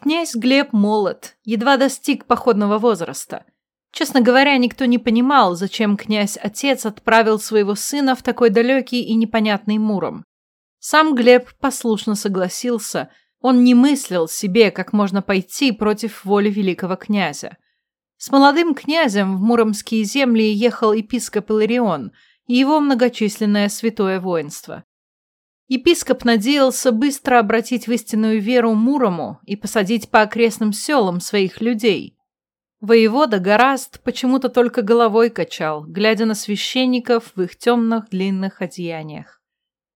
Князь Глеб молод, едва достиг походного возраста. Честно говоря, никто не понимал, зачем князь-отец отправил своего сына в такой далекий и непонятный Муром. Сам Глеб послушно согласился, он не мыслил себе, как можно пойти против воли великого князя. С молодым князем в муромские земли ехал епископ Иларион и его многочисленное святое воинство. Епископ надеялся быстро обратить в истинную веру Мурому и посадить по окрестным селам своих людей. Воевода Гораст почему-то только головой качал, глядя на священников в их темных длинных одеяниях.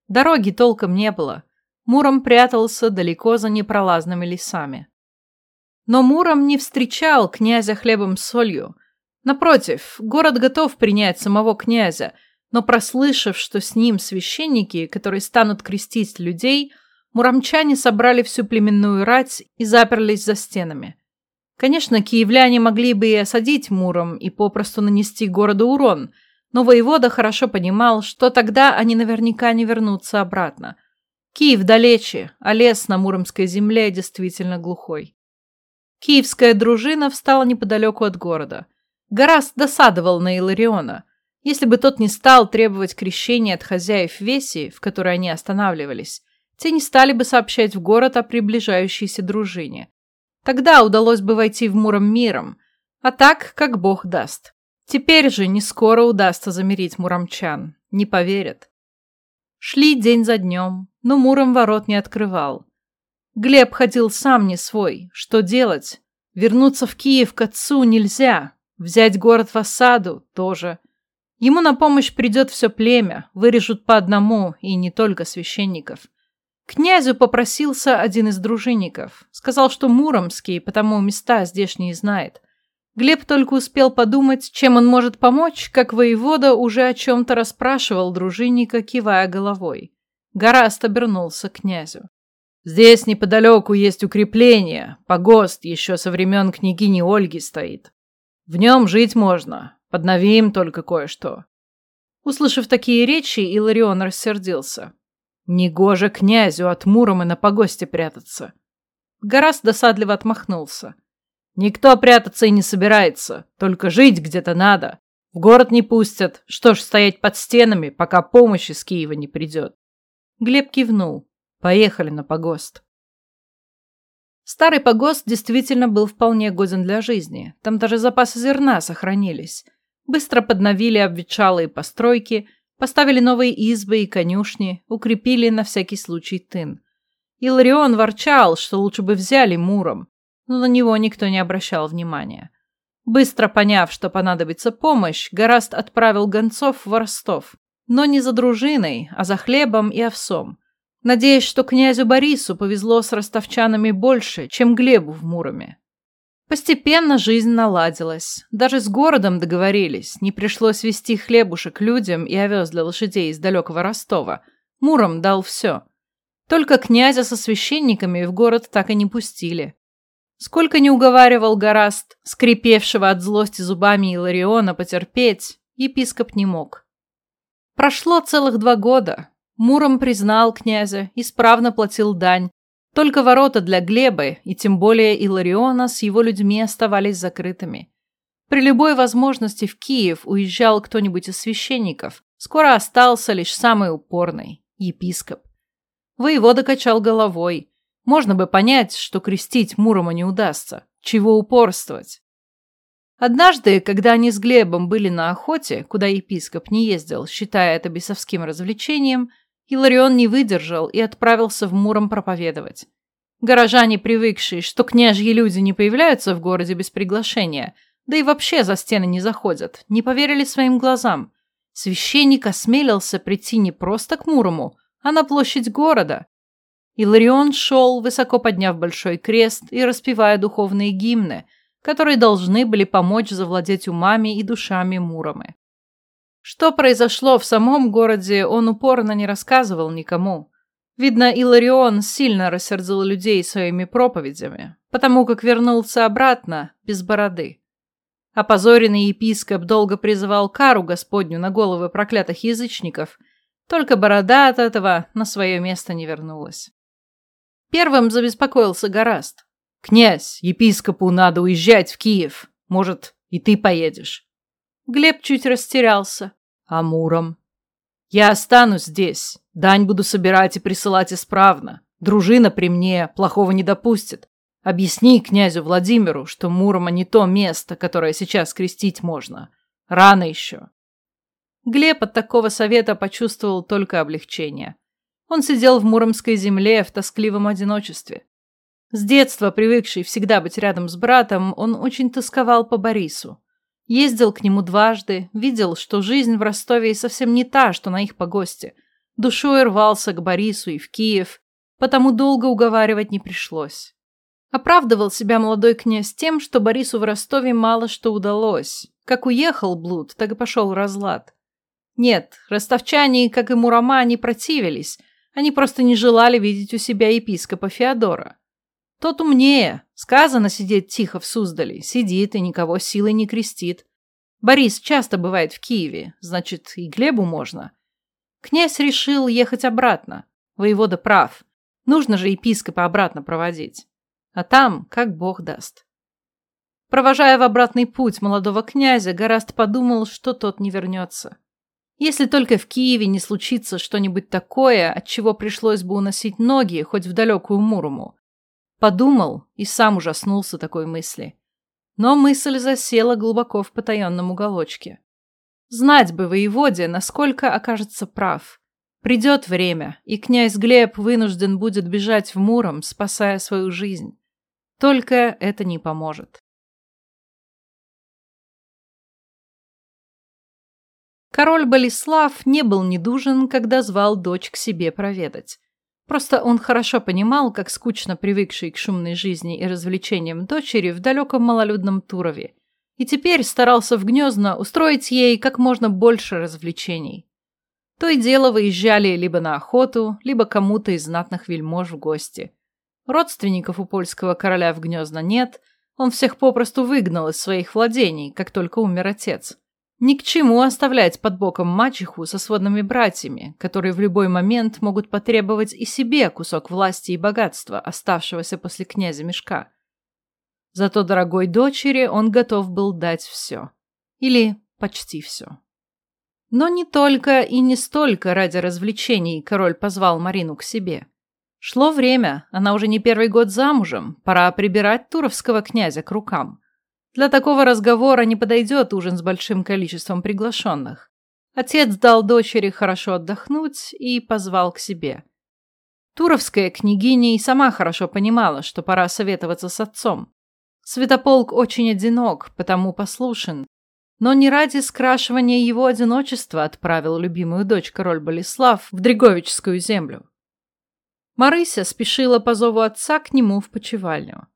Дороги толком не было. Муром прятался далеко за непролазными лесами. Но Муром не встречал князя хлебом с солью. Напротив, город готов принять самого князя – но прослышав, что с ним священники, которые станут крестить людей, муромчане собрали всю племенную рать и заперлись за стенами. Конечно, киевляне могли бы и осадить Муром и попросту нанести городу урон, но воевода хорошо понимал, что тогда они наверняка не вернутся обратно. Киев далече, а лес на Муромской земле действительно глухой. Киевская дружина встала неподалеку от города. Гораст досадовал на Илариона – если бы тот не стал требовать крещения от хозяев Веси, в которой они останавливались, те не стали бы сообщать в город о приближающейся дружине. Тогда удалось бы войти в Муром миром, а так, как бог даст. Теперь же не скоро удастся замерить муромчан, не поверят. Шли день за днем, но Муром ворот не открывал. Глеб ходил сам не свой. Что делать? Вернуться в Киев к отцу нельзя. Взять город в осаду тоже. Ему на помощь придет все племя, вырежут по одному, и не только священников. Князю попросился один из дружинников. Сказал, что Муромский, потому места здешние знает. Глеб только успел подумать, чем он может помочь, как воевода уже о чем-то расспрашивал дружинника, кивая головой. Гораст обернулся к князю. «Здесь неподалеку есть укрепление, погост еще со времен княгини Ольги стоит. В нем жить можно, Подновим только кое-что». Услышав такие речи, Иларион рассердился. «Негоже князю от Мурома на погосте прятаться». Гарас досадливо отмахнулся. «Никто прятаться и не собирается, только жить где-то надо. В город не пустят, что ж стоять под стенами, пока помощь из Киева не придет». Глеб кивнул. «Поехали на погост». Старый погост действительно был вполне годен для жизни. Там даже запасы зерна сохранились. Быстро подновили обветшалые постройки, поставили новые избы и конюшни, укрепили на всякий случай тын. Иларион ворчал, что лучше бы взяли Муром, но на него никто не обращал внимания. Быстро поняв, что понадобится помощь, Гораст отправил гонцов в Ростов, но не за дружиной, а за хлебом и овсом, надеясь, что князю Борису повезло с ростовчанами больше, чем Глебу в Муроме. Постепенно жизнь наладилась. Даже с городом договорились. Не пришлось вести хлебушек людям и овес для лошадей из далекого Ростова. Муром дал все. Только князя со священниками в город так и не пустили. Сколько не уговаривал Гораст, скрипевшего от злости зубами Илариона, потерпеть, епископ не мог. Прошло целых два года. Муром признал князя, исправно платил дань, только ворота для Глеба и тем более Илариона с его людьми оставались закрытыми. При любой возможности в Киев уезжал кто-нибудь из священников. Скоро остался лишь самый упорный – епископ. Воевода качал головой. Можно бы понять, что крестить Мурома не удастся. Чего упорствовать? Однажды, когда они с Глебом были на охоте, куда епископ не ездил, считая это бесовским развлечением – Иларион не выдержал и отправился в Муром проповедовать. Горожане, привыкшие, что княжьи люди не появляются в городе без приглашения, да и вообще за стены не заходят, не поверили своим глазам. Священник осмелился прийти не просто к Мурому, а на площадь города. Иларион шел, высоко подняв большой крест и распевая духовные гимны, которые должны были помочь завладеть умами и душами Муромы. Что произошло в самом городе, он упорно не рассказывал никому. Видно, Иларион сильно рассердил людей своими проповедями, потому как вернулся обратно без бороды. Опозоренный епископ долго призывал кару Господню на головы проклятых язычников, только борода от этого на свое место не вернулась. Первым забеспокоился Гораст. «Князь, епископу надо уезжать в Киев. Может, и ты поедешь?» Глеб чуть растерялся. «А Муром?» «Я останусь здесь. Дань буду собирать и присылать исправно. Дружина при мне плохого не допустит. Объясни князю Владимиру, что Мурома не то место, которое сейчас крестить можно. Рано еще». Глеб от такого совета почувствовал только облегчение. Он сидел в муромской земле в тоскливом одиночестве. С детства, привыкший всегда быть рядом с братом, он очень тосковал по Борису. Ездил к нему дважды, видел, что жизнь в Ростове совсем не та, что на их погосте. Душой рвался к Борису и в Киев, потому долго уговаривать не пришлось. Оправдывал себя молодой князь тем, что Борису в Ростове мало что удалось. Как уехал блуд, так и пошел разлад. Нет, ростовчане, как и Мурама, не противились, они просто не желали видеть у себя епископа Феодора. Тот умнее. Сказано сидеть тихо в Суздале. Сидит и никого силой не крестит. Борис часто бывает в Киеве, значит, и Глебу можно. Князь решил ехать обратно. Воевода прав. Нужно же епископа обратно проводить. А там, как бог даст. Провожая в обратный путь молодого князя, Гораст подумал, что тот не вернется. Если только в Киеве не случится что-нибудь такое, от чего пришлось бы уносить ноги хоть в далекую Мурому. Подумал и сам ужаснулся такой мысли. Но мысль засела глубоко в потаенном уголочке. Знать бы воеводе, насколько окажется прав. Придет время, и князь Глеб вынужден будет бежать в Муром, спасая свою жизнь. Только это не поможет. Король Болеслав не был недужен, когда звал дочь к себе проведать. Просто он хорошо понимал, как скучно привыкший к шумной жизни и развлечениям дочери в далеком малолюдном Турове, и теперь старался в Гнезно устроить ей как можно больше развлечений. То и дело выезжали либо на охоту, либо кому-то из знатных вельмож в гости. Родственников у польского короля в Гнезно нет, он всех попросту выгнал из своих владений, как только умер отец. Ни к чему оставлять под боком мачеху со сводными братьями, которые в любой момент могут потребовать и себе кусок власти и богатства, оставшегося после князя Мешка. Зато дорогой дочери он готов был дать все. Или почти все. Но не только и не столько ради развлечений король позвал Марину к себе. Шло время, она уже не первый год замужем, пора прибирать туровского князя к рукам. Для такого разговора не подойдет ужин с большим количеством приглашенных. Отец дал дочери хорошо отдохнуть и позвал к себе. Туровская княгиня и сама хорошо понимала, что пора советоваться с отцом. Святополк очень одинок, потому послушен. Но не ради скрашивания его одиночества отправил любимую дочь король Болеслав в Дреговичскую землю. Марыся спешила по зову отца к нему в почевальню.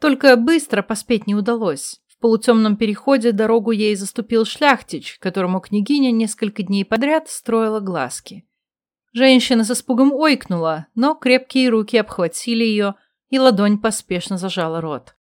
Только быстро поспеть не удалось. В полутемном переходе дорогу ей заступил шляхтич, которому княгиня несколько дней подряд строила глазки. Женщина с испугом ойкнула, но крепкие руки обхватили ее, и ладонь поспешно зажала рот.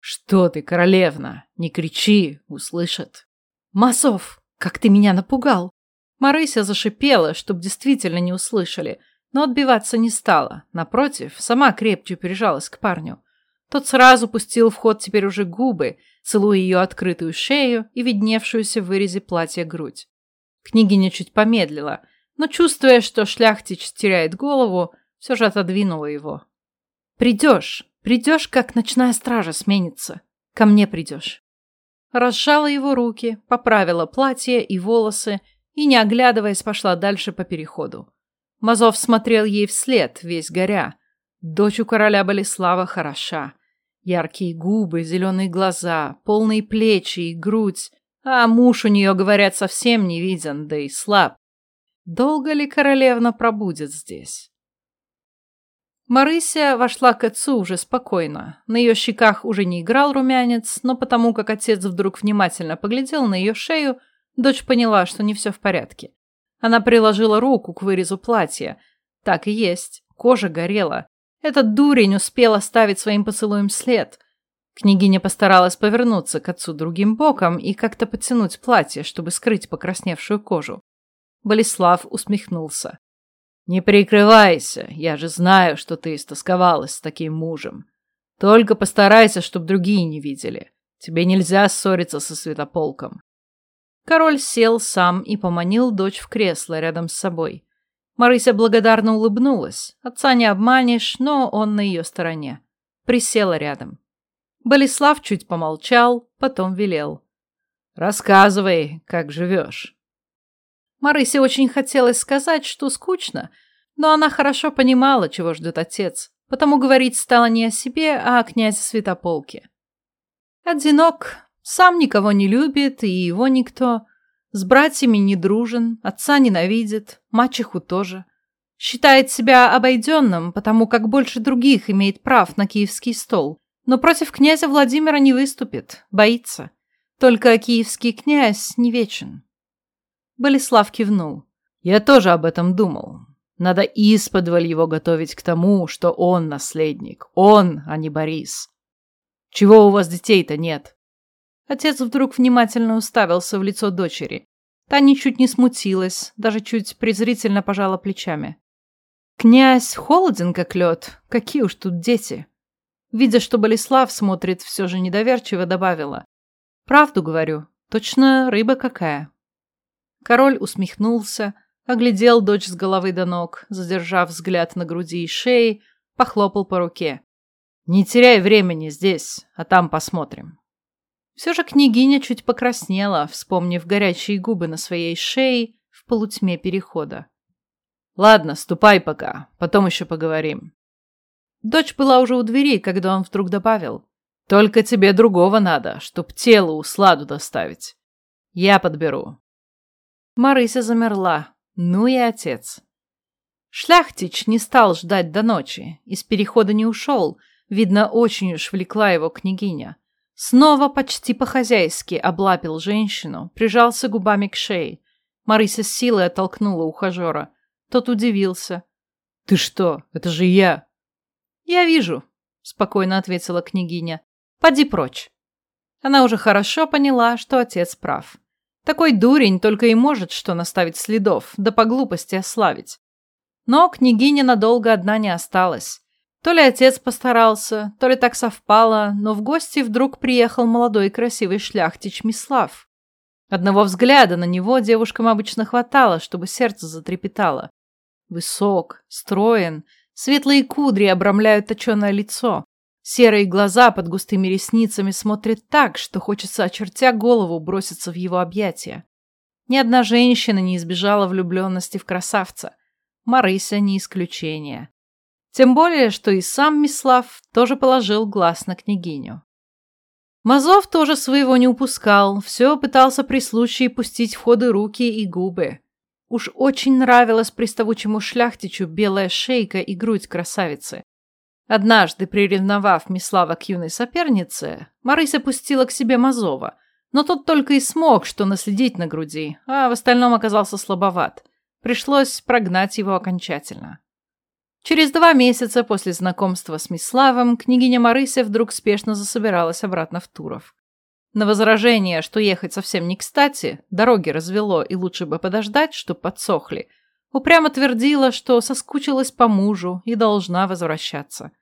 «Что ты, королевна? Не кричи, услышат!» «Масов, как ты меня напугал!» Марыся зашипела, чтоб действительно не услышали, но отбиваться не стала. Напротив, сама крепче прижалась к парню. Тот сразу пустил в ход теперь уже губы, целуя ее открытую шею и видневшуюся в вырезе платья грудь. Княгиня чуть помедлила, но, чувствуя, что шляхтич теряет голову, все же отодвинула его. «Придешь, придешь, как ночная стража сменится. Ко мне придешь». Разжала его руки, поправила платье и волосы и, не оглядываясь, пошла дальше по переходу. Мазов смотрел ей вслед, весь горя. Дочь у короля Болеслава хороша. Яркие губы, зеленые глаза, полные плечи и грудь. А муж у нее, говорят, совсем не виден, да и слаб. Долго ли королевна пробудет здесь? Марыся вошла к отцу уже спокойно. На ее щеках уже не играл румянец, но потому как отец вдруг внимательно поглядел на ее шею, дочь поняла, что не все в порядке. Она приложила руку к вырезу платья. Так и есть, кожа горела. Этот дурень успел оставить своим поцелуем след. Княгиня постаралась повернуться к отцу другим боком и как-то потянуть платье, чтобы скрыть покрасневшую кожу. Болеслав усмехнулся. «Не прикрывайся, я же знаю, что ты истосковалась с таким мужем. Только постарайся, чтобы другие не видели. Тебе нельзя ссориться со святополком. Король сел сам и поманил дочь в кресло рядом с собой. Марыся благодарно улыбнулась. Отца не обманешь, но он на ее стороне. Присела рядом. Болеслав чуть помолчал, потом велел. «Рассказывай, как живешь». Марысе очень хотелось сказать, что скучно, но она хорошо понимала, чего ждет отец, потому говорить стала не о себе, а о князе Святополке. Одинок, сам никого не любит, и его никто. С братьями не дружен, отца ненавидит, мачеху тоже. Считает себя обойденным, потому как больше других имеет прав на киевский стол. Но против князя Владимира не выступит, боится. Только киевский князь не вечен. Болеслав кивнул. Я тоже об этом думал. Надо исподволь его готовить к тому, что он наследник. Он, а не Борис. Чего у вас детей-то нет? Отец вдруг внимательно уставился в лицо дочери. Та ничуть не смутилась, даже чуть презрительно пожала плечами. «Князь холоден, как лед. Какие уж тут дети!» Видя, что Болеслав смотрит все же недоверчиво, добавила. «Правду говорю. Точно рыба какая». Король усмехнулся, оглядел дочь с головы до ног, задержав взгляд на груди и шее, похлопал по руке. «Не теряй времени здесь, а там посмотрим». Все же княгиня чуть покраснела, вспомнив горячие губы на своей шее в полутьме перехода. «Ладно, ступай пока, потом еще поговорим». Дочь была уже у двери, когда он вдруг добавил. «Только тебе другого надо, чтоб телу усладу доставить. Я подберу». Марыся замерла. Ну и отец. Шляхтич не стал ждать до ночи, из перехода не ушел, видно, очень уж влекла его княгиня. Снова почти по-хозяйски облапил женщину, прижался губами к шее. Марыся с силой оттолкнула ухажера. Тот удивился. «Ты что? Это же я!» «Я вижу», — спокойно ответила княгиня. «Поди прочь». Она уже хорошо поняла, что отец прав. Такой дурень только и может что наставить следов, да по глупости ославить. Но княгиня надолго одна не осталась. То ли отец постарался, то ли так совпало, но в гости вдруг приехал молодой и красивый шляхтич Мислав. Одного взгляда на него девушкам обычно хватало, чтобы сердце затрепетало. Высок, строен, светлые кудри обрамляют точеное лицо. Серые глаза под густыми ресницами смотрят так, что хочется, очертя голову, броситься в его объятия. Ни одна женщина не избежала влюбленности в красавца. Марыся не исключение. Тем более, что и сам Мислав тоже положил глаз на княгиню. Мазов тоже своего не упускал, все пытался при случае пустить в ходы руки и губы. Уж очень нравилась приставучему шляхтичу белая шейка и грудь красавицы. Однажды, приревновав Мислава к юной сопернице, Марыся пустила к себе Мазова, но тот только и смог, что наследить на груди, а в остальном оказался слабоват. Пришлось прогнать его окончательно. Через два месяца после знакомства с Миславом княгиня Марыся вдруг спешно засобиралась обратно в Туров. На возражение, что ехать совсем не кстати, дороги развело и лучше бы подождать, чтоб подсохли, упрямо твердила, что соскучилась по мужу и должна возвращаться.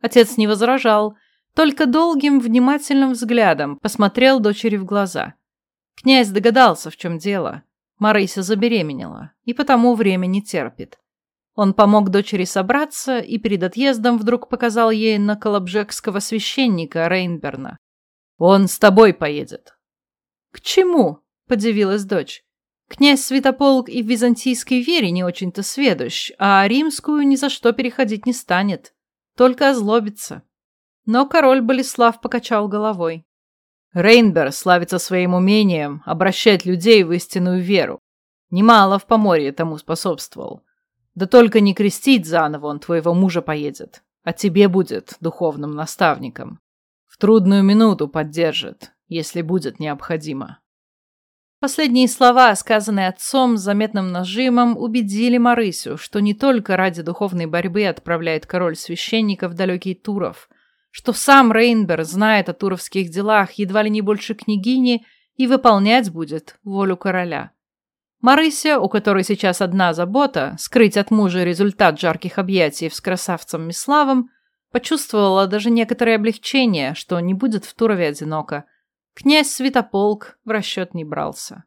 Отец не возражал, только долгим внимательным взглядом посмотрел дочери в глаза. Князь догадался, в чем дело. Марыся забеременела, и потому время не терпит. Он помог дочери собраться и перед отъездом вдруг показал ей на колобжекского священника Рейнберна. «Он с тобой поедет». «К чему?» – подивилась дочь. Князь Святополк и в византийской вере не очень-то сведущ, а римскую ни за что переходить не станет. Только озлобится. Но король Болеслав покачал головой. Рейнбер славится своим умением обращать людей в истинную веру. Немало в Поморье тому способствовал. Да только не крестить заново он твоего мужа поедет, а тебе будет духовным наставником. В трудную минуту поддержит, если будет необходимо. Последние слова, сказанные отцом с заметным нажимом, убедили Марысю, что не только ради духовной борьбы отправляет король священников в далекий Туров, что сам Рейнбер знает о туровских делах едва ли не больше княгини и выполнять будет волю короля. Марыся, у которой сейчас одна забота – скрыть от мужа результат жарких объятий с красавцем Миславом, Почувствовала даже некоторое облегчение, что не будет в Турове одиноко. Князь Святополк в расчет не брался.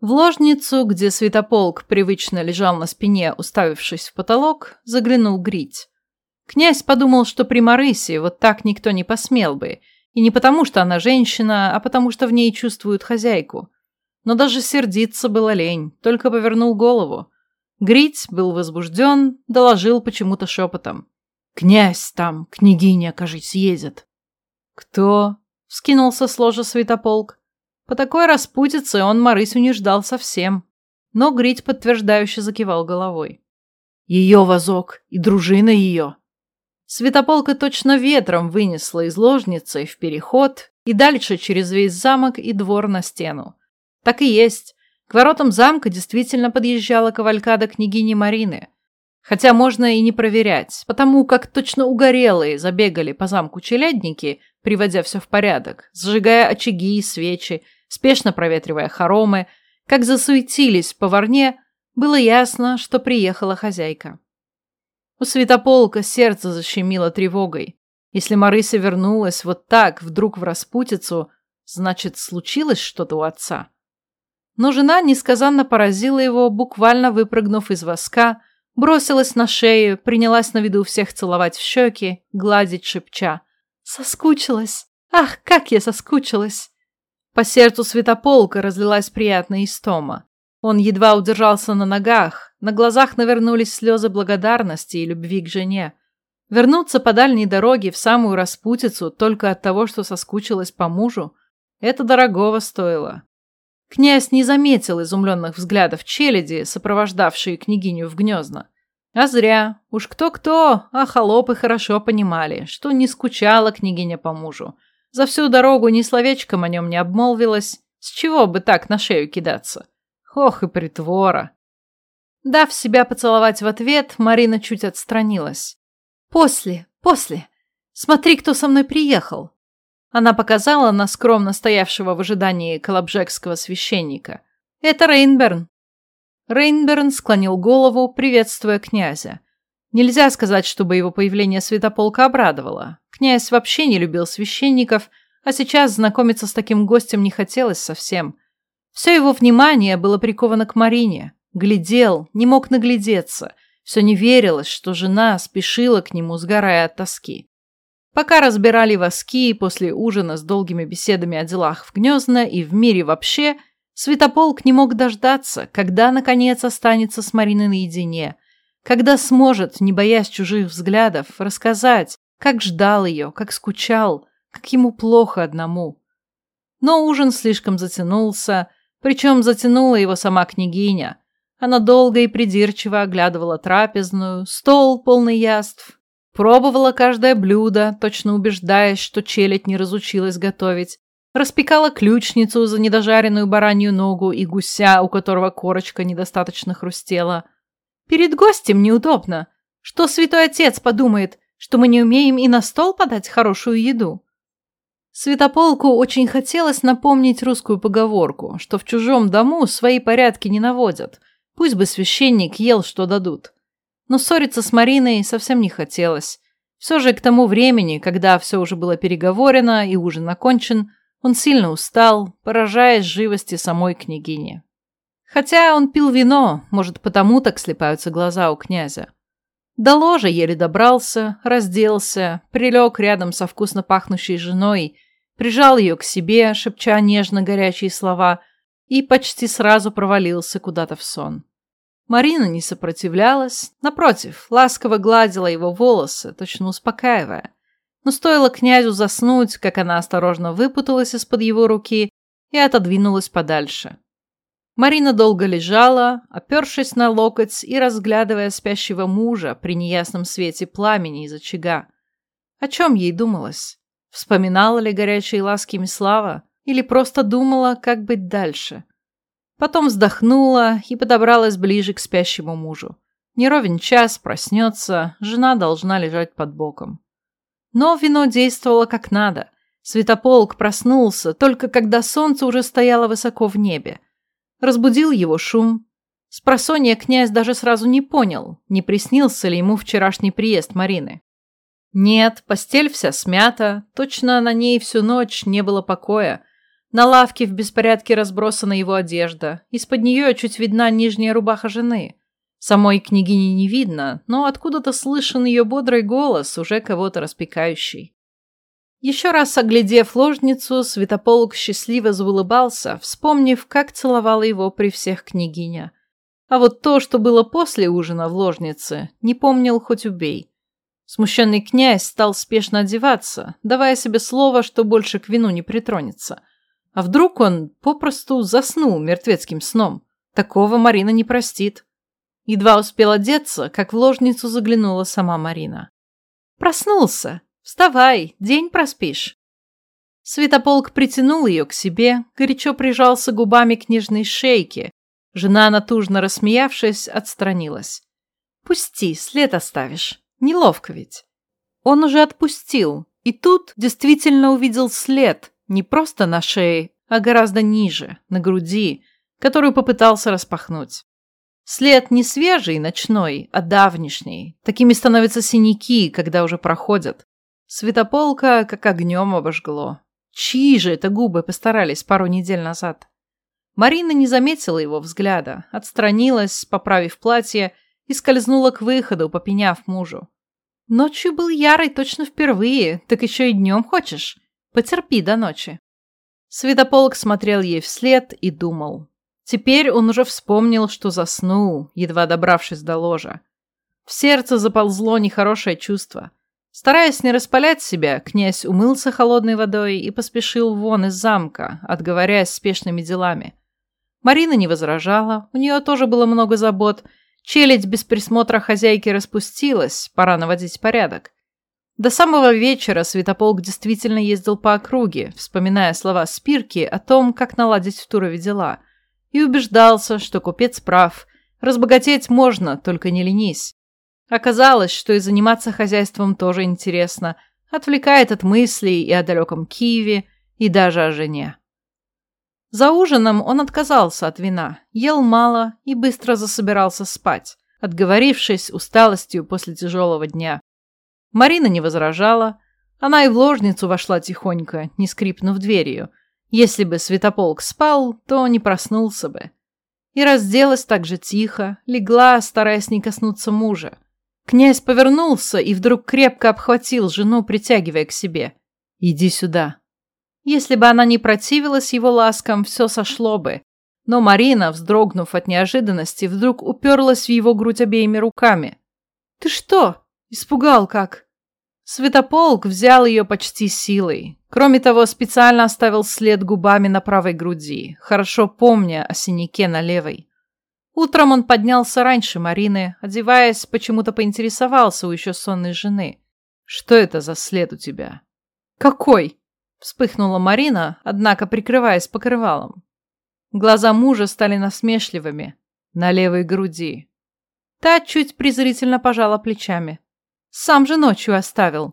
В ложницу, где Святополк привычно лежал на спине, уставившись в потолок, заглянул Грить. Князь подумал, что при Марысе вот так никто не посмел бы, и не потому, что она женщина, а потому, что в ней чувствуют хозяйку. Но даже сердиться было лень, только повернул голову. Грить был возбужден, доложил почему-то шепотом. «Князь там, княгиня, кажется, ездит». «Кто?» — вскинулся с ложа Святополк. По такой распутице он Марысю не ждал совсем. Но Грить подтверждающе закивал головой. «Ее возок и дружина ее». Святополка точно ветром вынесла из ложницы в переход и дальше через весь замок и двор на стену. Так и есть. К воротам замка действительно подъезжала кавалькада княгини Марины. Хотя можно и не проверять, потому как точно угорелые забегали по замку челядники, приводя все в порядок, сжигая очаги и свечи, спешно проветривая хоромы, как засуетились по ворне, было ясно, что приехала хозяйка. У Святополка сердце защемило тревогой. Если Марыся вернулась вот так, вдруг в распутицу, значит, случилось что-то у отца. Но жена несказанно поразила его, буквально выпрыгнув из воска, бросилась на шею, принялась на виду всех целовать в щеки, гладить шепча. «Соскучилась! Ах, как я соскучилась!» По сердцу Святополка разлилась приятная истома. Он едва удержался на ногах, на глазах навернулись слезы благодарности и любви к жене. Вернуться по дальней дороге в самую распутицу только от того, что соскучилась по мужу, это дорогого стоило. Князь не заметил изумленных взглядов челяди, сопровождавшие княгиню в гнезна. А зря. Уж кто-кто, а холопы хорошо понимали, что не скучала княгиня по мужу. За всю дорогу ни словечком о нем не обмолвилась. С чего бы так на шею кидаться? Ох и притвора. Дав себя поцеловать в ответ, Марина чуть отстранилась. «После, после. Смотри, кто со мной приехал. Она показала на скромно стоявшего в ожидании колобжекского священника. «Это Рейнберн». Рейнберн склонил голову, приветствуя князя. Нельзя сказать, чтобы его появление святополка обрадовало. Князь вообще не любил священников, а сейчас знакомиться с таким гостем не хотелось совсем. Все его внимание было приковано к Марине. Глядел, не мог наглядеться. Все не верилось, что жена спешила к нему, сгорая от тоски. Пока разбирали воски после ужина с долгими беседами о делах в Гнездно и в мире вообще, Святополк не мог дождаться, когда, наконец, останется с Мариной наедине, когда сможет, не боясь чужих взглядов, рассказать, как ждал ее, как скучал, как ему плохо одному. Но ужин слишком затянулся, причем затянула его сама княгиня. Она долго и придирчиво оглядывала трапезную, стол полный яств, Пробовала каждое блюдо, точно убеждаясь, что челядь не разучилась готовить. Распекала ключницу за недожаренную баранью ногу и гуся, у которого корочка недостаточно хрустела. Перед гостем неудобно. Что святой отец подумает, что мы не умеем и на стол подать хорошую еду? Святополку очень хотелось напомнить русскую поговорку, что в чужом дому свои порядки не наводят. Пусть бы священник ел, что дадут. Но ссориться с Мариной совсем не хотелось. Все же к тому времени, когда все уже было переговорено и ужин окончен, он сильно устал, поражаясь живости самой княгини. Хотя он пил вино, может, потому так слепаются глаза у князя. До ложа еле добрался, разделся, прилег рядом со вкусно пахнущей женой, прижал ее к себе, шепча нежно горячие слова, и почти сразу провалился куда-то в сон. Марина не сопротивлялась, напротив, ласково гладила его волосы, точно успокаивая. Но стоило князю заснуть, как она осторожно выпуталась из-под его руки и отодвинулась подальше. Марина долго лежала, опершись на локоть и разглядывая спящего мужа при неясном свете пламени из очага. О чем ей думалось? Вспоминала ли горячие ласки Мислава? Или просто думала, как быть дальше? Потом вздохнула и подобралась ближе к спящему мужу. Не ровен час, проснется, жена должна лежать под боком. Но вино действовало как надо. Светополк проснулся, только когда солнце уже стояло высоко в небе. Разбудил его шум. Спросонья князь даже сразу не понял, не приснился ли ему вчерашний приезд Марины. Нет, постель вся смята, точно на ней всю ночь не было покоя. На лавке в беспорядке разбросана его одежда, из-под нее чуть видна нижняя рубаха жены. Самой княгини не видно, но откуда-то слышен ее бодрый голос, уже кого-то распекающий. Еще раз оглядев ложницу, Святополк счастливо заулыбался, вспомнив, как целовала его при всех княгиня. А вот то, что было после ужина в ложнице, не помнил хоть убей. Смущенный князь стал спешно одеваться, давая себе слово, что больше к вину не притронется. А вдруг он попросту заснул мертвецким сном? Такого Марина не простит. Едва успел одеться, как в ложницу заглянула сама Марина. «Проснулся! Вставай, день проспишь!» Святополк притянул ее к себе, горячо прижался губами к нежной шейке. Жена, натужно рассмеявшись, отстранилась. «Пусти, след оставишь». Неловко ведь. Он уже отпустил, и тут действительно увидел след, не просто на шее, а гораздо ниже, на груди, которую попытался распахнуть. След не свежий, ночной, а давнишний. Такими становятся синяки, когда уже проходят. Светополка как огнем обожгло. Чьи же это губы постарались пару недель назад? Марина не заметила его взгляда, отстранилась, поправив платье, и скользнула к выходу, попеняв мужу. Ночью был ярый точно впервые, так еще и днем хочешь? Потерпи до ночи. Святополк смотрел ей вслед и думал. Теперь он уже вспомнил, что заснул, едва добравшись до ложа. В сердце заползло нехорошее чувство. Стараясь не распалять себя, князь умылся холодной водой и поспешил вон из замка, отговоряясь спешными делами. Марина не возражала, у нее тоже было много забот – Челядь без присмотра хозяйки распустилась, пора наводить порядок. До самого вечера Святополк действительно ездил по округе, вспоминая слова Спирки о том, как наладить в Турове дела, и убеждался, что купец прав, разбогатеть можно, только не ленись. Оказалось, что и заниматься хозяйством тоже интересно, отвлекает от мыслей и о далеком Киеве, и даже о жене. За ужином он отказался от вина, ел мало и быстро засобирался спать, отговорившись усталостью после тяжелого дня. Марина не возражала. Она и в ложницу вошла тихонько, не скрипнув дверью. Если бы Святополк спал, то не проснулся бы. И разделась так же тихо, легла, стараясь не коснуться мужа. Князь повернулся и вдруг крепко обхватил жену, притягивая к себе. «Иди сюда», если бы она не противилась его ласкам, все сошло бы. Но Марина, вздрогнув от неожиданности, вдруг уперлась в его грудь обеими руками. «Ты что? Испугал как?» Светополк взял ее почти силой. Кроме того, специально оставил след губами на правой груди, хорошо помня о синяке на левой. Утром он поднялся раньше Марины, одеваясь, почему-то поинтересовался у еще сонной жены. «Что это за след у тебя?» «Какой?» Вспыхнула Марина, однако прикрываясь покрывалом. Глаза мужа стали насмешливыми. На левой груди. Та чуть презрительно пожала плечами. Сам же ночью оставил.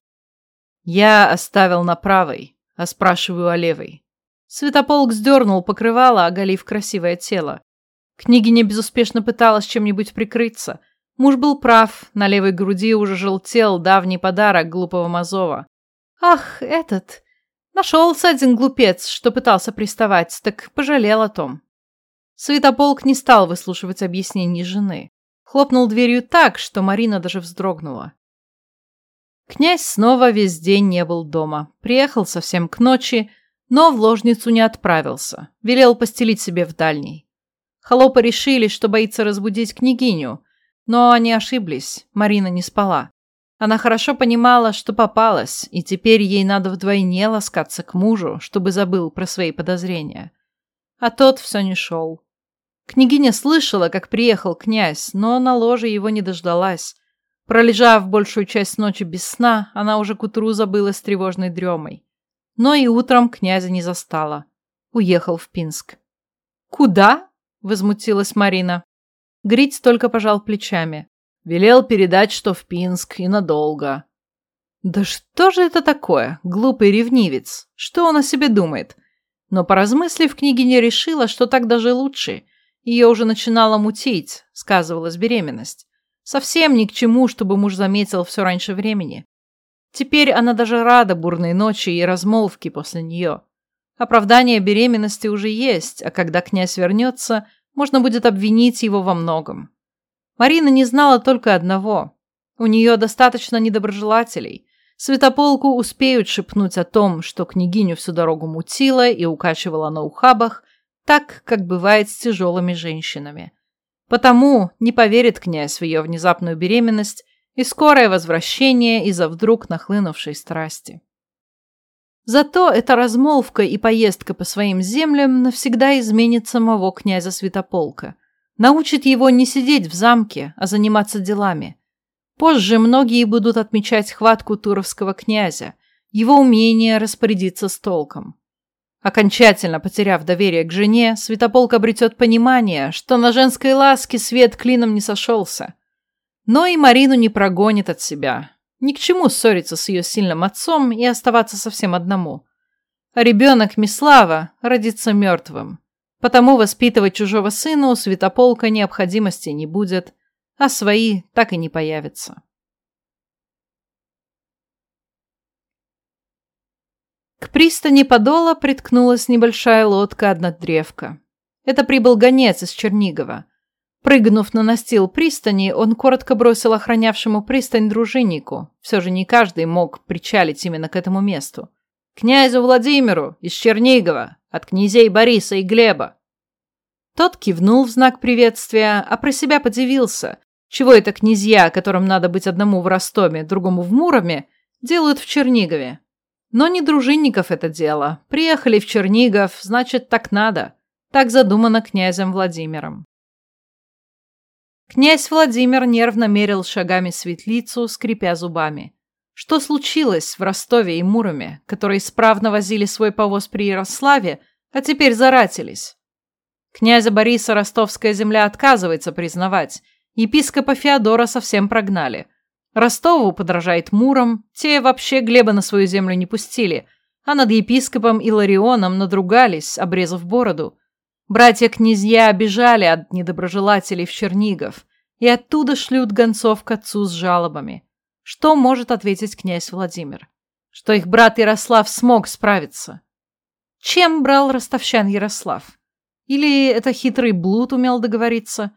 Я оставил на правой, а спрашиваю о левой. Святополк сдернул покрывало, оголив красивое тело. Княгиня безуспешно пыталась чем-нибудь прикрыться. Муж был прав, на левой груди уже желтел давний подарок глупого Мазова. «Ах, этот! Нашелся один глупец, что пытался приставать, так пожалел о том. Святополк не стал выслушивать объяснений жены. Хлопнул дверью так, что Марина даже вздрогнула. Князь снова весь день не был дома. Приехал совсем к ночи, но в ложницу не отправился. Велел постелить себе в дальней. Холопы решили, что боится разбудить княгиню, но они ошиблись, Марина не спала. Она хорошо понимала, что попалась, и теперь ей надо вдвойне ласкаться к мужу, чтобы забыл про свои подозрения. А тот все не шел. Княгиня слышала, как приехал князь, но на ложе его не дождалась. Пролежав большую часть ночи без сна, она уже к утру забыла с тревожной дремой. Но и утром князя не застала. Уехал в Пинск. «Куда?» – возмутилась Марина. Гриць только пожал плечами. Велел передать, что в Пинск и надолго. Да что же это такое, глупый ревнивец? Что он о себе думает? Но, поразмыслив, княгиня решила, что так даже лучше. Ее уже начинало мутить, сказывалась беременность. Совсем ни к чему, чтобы муж заметил все раньше времени. Теперь она даже рада бурной ночи и размолвки после нее. Оправдание беременности уже есть, а когда князь вернется, можно будет обвинить его во многом. Марина не знала только одного. У нее достаточно недоброжелателей. Святополку успеют шепнуть о том, что княгиню всю дорогу мутила и укачивала на ухабах, так, как бывает с тяжелыми женщинами. Потому не поверит князь в ее внезапную беременность и скорое возвращение из-за вдруг нахлынувшей страсти. Зато эта размолвка и поездка по своим землям навсегда изменит самого князя Святополка. Научит его не сидеть в замке, а заниматься делами. Позже многие будут отмечать хватку туровского князя, его умение распорядиться с толком. Окончательно потеряв доверие к жене, Святополк обретет понимание, что на женской ласке свет клином не сошелся. Но и Марину не прогонит от себя. Ни к чему ссориться с ее сильным отцом и оставаться совсем одному. А ребенок Мислава родится мертвым. Потому воспитывать чужого сына у Святополка необходимости не будет, а свои так и не появятся. К пристани Подола приткнулась небольшая лодка-однодревка. Это прибыл гонец из Чернигова. Прыгнув на настил пристани, он коротко бросил охранявшему пристань дружиннику. Все же не каждый мог причалить именно к этому месту. «Князю Владимиру из Чернигова, от князей Бориса и Глеба». Тот кивнул в знак приветствия, а про себя подивился, чего это князья, которым надо быть одному в Ростове, другому в Муроме, делают в Чернигове. Но не дружинников это дело. Приехали в Чернигов, значит, так надо. Так задумано князем Владимиром. Князь Владимир нервно мерил шагами светлицу, скрипя зубами. Что случилось в Ростове и Муроме, которые исправно возили свой повоз при Ярославе, а теперь заратились? Князя Бориса ростовская земля отказывается признавать. Епископа Феодора совсем прогнали. Ростову подражает Муром, те вообще Глеба на свою землю не пустили, а над епископом Иларионом надругались, обрезав бороду. Братья-князья обижали от недоброжелателей в Чернигов, и оттуда шлют гонцов к отцу с жалобами. Что может ответить князь Владимир? Что их брат Ярослав смог справиться. Чем брал ростовщан Ярослав? Или это хитрый блуд умел договориться?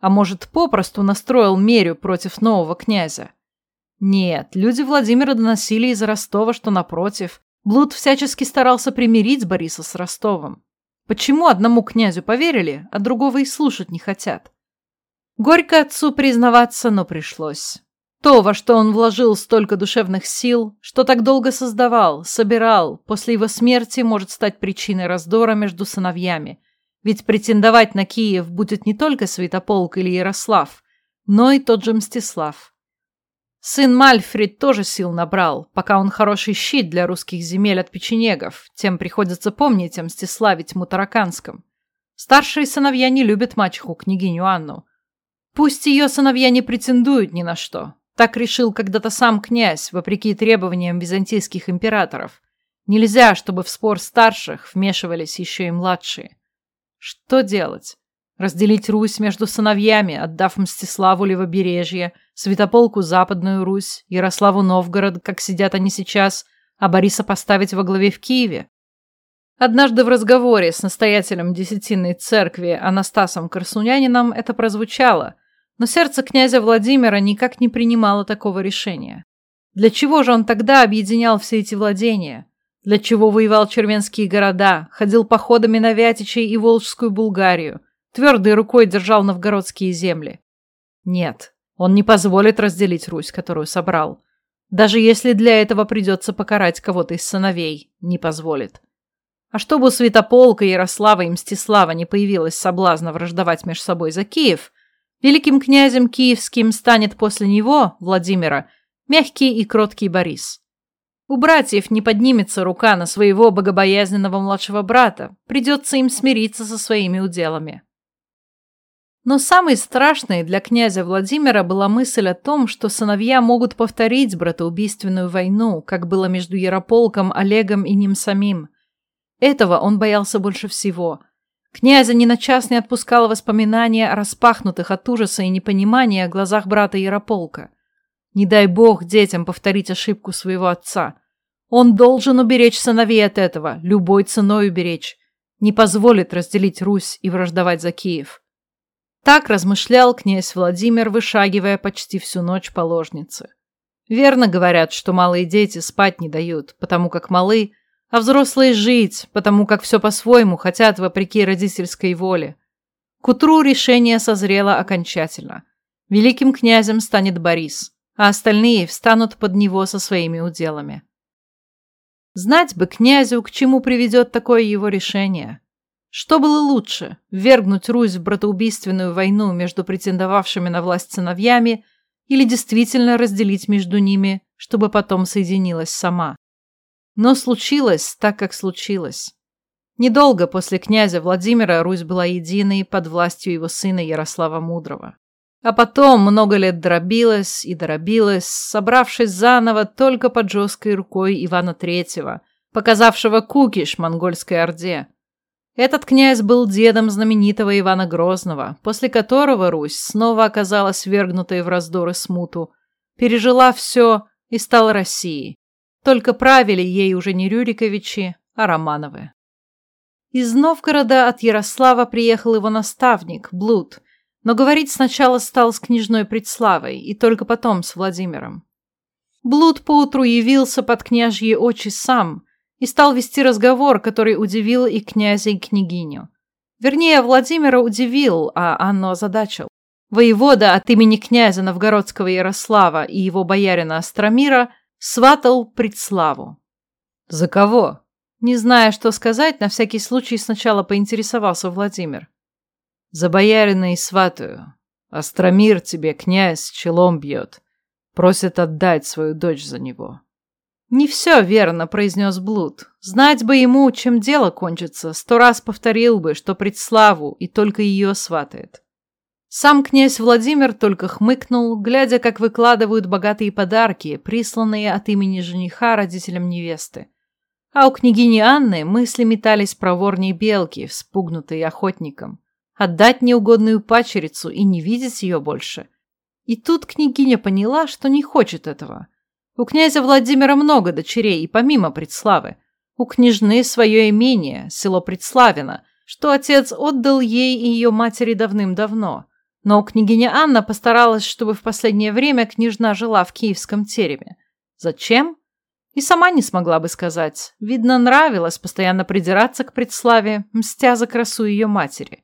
А может, попросту настроил мерю против нового князя? Нет, люди Владимира доносили из Ростова, что, напротив, Блуд всячески старался примирить Бориса с Ростовом. Почему одному князю поверили, а другого и слушать не хотят? Горько отцу признаваться, но пришлось. То, во что он вложил столько душевных сил, что так долго создавал, собирал, после его смерти может стать причиной раздора между сыновьями. Ведь претендовать на Киев будет не только Святополк или Ярослав, но и тот же Мстислав. Сын Мальфрид тоже сил набрал, пока он хороший щит для русских земель от печенегов, тем приходится помнить о Мстиславе Тьмутараканском. Старшие сыновья не любят мачеху, княгиню Анну. Пусть ее сыновья не претендуют ни на что. Так решил когда-то сам князь, вопреки требованиям византийских императоров. Нельзя, чтобы в спор старших вмешивались еще и младшие. Что делать? Разделить Русь между сыновьями, отдав Мстиславу Левобережье, Святополку Западную Русь, Ярославу Новгород, как сидят они сейчас, а Бориса поставить во главе в Киеве. Однажды в разговоре с настоятелем Десятинной церкви Анастасом Корсунянином это прозвучало, но сердце князя Владимира никак не принимало такого решения. Для чего же он тогда объединял все эти владения? Для чего воевал червенские города, ходил походами на Вятичей и Волжскую Булгарию, твердой рукой держал новгородские земли. Нет, он не позволит разделить Русь, которую собрал. Даже если для этого придется покарать кого-то из сыновей, не позволит. А чтобы у Святополка, Ярослава и Мстислава не появилось соблазна враждовать между собой за Киев, великим князем киевским станет после него, Владимира, мягкий и кроткий Борис. У братьев не поднимется рука на своего богобоязненного младшего брата, придется им смириться со своими уделами. Но самой страшной для князя Владимира была мысль о том, что сыновья могут повторить братоубийственную войну, как было между Ярополком, Олегом и ним самим. Этого он боялся больше всего. Князя ни на час не отпускало воспоминания о распахнутых от ужаса и непонимания глазах брата Ярополка. Не дай бог детям повторить ошибку своего отца. Он должен уберечь сыновей от этого, любой ценой уберечь. Не позволит разделить Русь и враждовать за Киев. Так размышлял князь Владимир, вышагивая почти всю ночь по ложнице. Верно говорят, что малые дети спать не дают, потому как малы – а взрослые жить, потому как все по-своему хотят вопреки родительской воле. К утру решение созрело окончательно. Великим князем станет Борис, а остальные встанут под него со своими уделами. Знать бы князю, к чему приведет такое его решение. Что было лучше, ввергнуть Русь в братоубийственную войну между претендовавшими на власть сыновьями или действительно разделить между ними, чтобы потом соединилась сама? Но случилось так, как случилось. Недолго после князя Владимира Русь была единой под властью его сына Ярослава Мудрого. А потом много лет дробилась и дробилась, собравшись заново только под жесткой рукой Ивана Третьего, показавшего кукиш монгольской орде. Этот князь был дедом знаменитого Ивана Грозного, после которого Русь снова оказалась вергнутой в раздоры смуту, пережила все и стала Россией. Только правили ей уже не Рюриковичи, а Романовы. Из Новгорода от Ярослава приехал его наставник, Блуд, но говорить сначала стал с княжной Предславой и только потом с Владимиром. Блуд поутру явился под княжьи очи сам и стал вести разговор, который удивил и князя, и княгиню. Вернее, Владимира удивил, а Анну озадачил. Воевода от имени князя Новгородского Ярослава и его боярина Астромира – Сватал предславу. За кого? Не зная, что сказать, на всякий случай сначала поинтересовался Владимир. За боярина и сватаю. Остромир тебе, князь, челом бьет. Просит отдать свою дочь за него. «Не все верно», — произнес Блуд. «Знать бы ему, чем дело кончится, сто раз повторил бы, что предславу и только ее сватает». Сам князь Владимир только хмыкнул, глядя, как выкладывают богатые подарки, присланные от имени жениха родителям невесты. А у княгини Анны мысли метались проворней белки, вспугнутые охотником. Отдать неугодную пачерицу и не видеть ее больше. И тут княгиня поняла, что не хочет этого. У князя Владимира много дочерей, и помимо Предславы. У княжны свое имение, село Предславино, что отец отдал ей и ее матери давным-давно – но княгиня Анна постаралась, чтобы в последнее время княжна жила в киевском тереме. Зачем? И сама не смогла бы сказать. Видно, нравилось постоянно придираться к предславе, мстя за красу ее матери.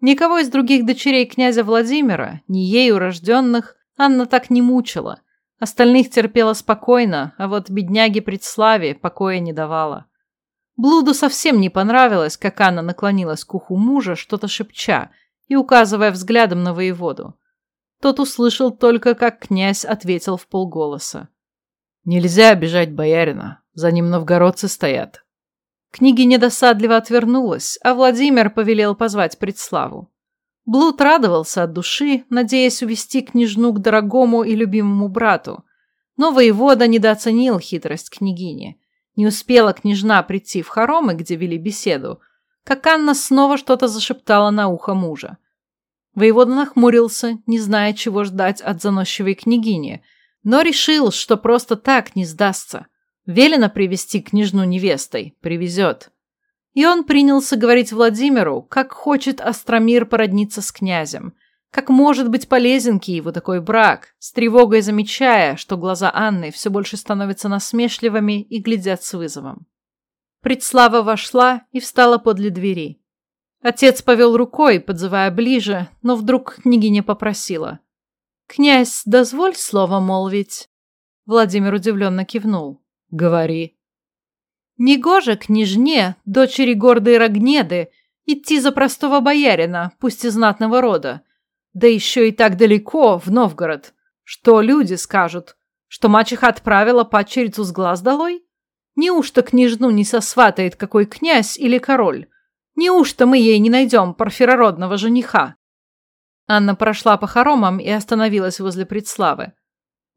Никого из других дочерей князя Владимира, ни ею рожденных, Анна так не мучила. Остальных терпела спокойно, а вот бедняге предславе покоя не давала. Блуду совсем не понравилось, как Анна наклонилась к уху мужа, что-то шепча – и указывая взглядом на воеводу. Тот услышал только, как князь ответил в полголоса. «Нельзя обижать боярина, за ним новгородцы стоят». Княгиня досадливо отвернулась, а Владимир повелел позвать предславу. Блуд радовался от души, надеясь увести княжну к дорогому и любимому брату. Но воевода недооценил хитрость княгини. Не успела княжна прийти в хоромы, где вели беседу, как Анна снова что-то зашептала на ухо мужа. Воевода нахмурился, не зная, чего ждать от заносчивой княгини, но решил, что просто так не сдастся. Велено привести княжну невестой, привезет. И он принялся говорить Владимиру, как хочет Астромир породниться с князем, как может быть полезен Киеву такой брак, с тревогой замечая, что глаза Анны все больше становятся насмешливыми и глядят с вызовом. Предслава вошла и встала подле двери. Отец повел рукой, подзывая ближе, но вдруг княгиня попросила. «Князь, дозволь слово молвить?» Владимир удивленно кивнул. «Говори». «Негоже княжне, дочери гордой Рогнеды, идти за простого боярина, пусть и знатного рода. Да еще и так далеко, в Новгород. Что люди скажут? Что мачеха отправила падчерицу с глаз долой? Неужто княжну не сосватает какой князь или король? Неужто мы ей не найдем парфирородного жениха?» Анна прошла по хоромам и остановилась возле предславы.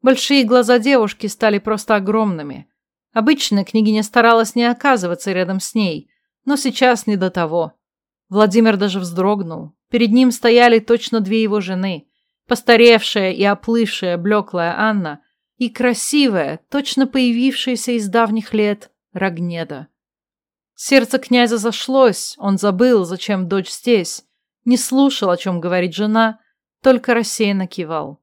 Большие глаза девушки стали просто огромными. Обычно княгиня старалась не оказываться рядом с ней, но сейчас не до того. Владимир даже вздрогнул. Перед ним стояли точно две его жены. Постаревшая и оплывшая блеклая Анна и красивая, точно появившаяся из давних лет Рогнеда. Сердце князя зашлось, он забыл, зачем дочь здесь, не слушал, о чем говорит жена, только рассеянно кивал.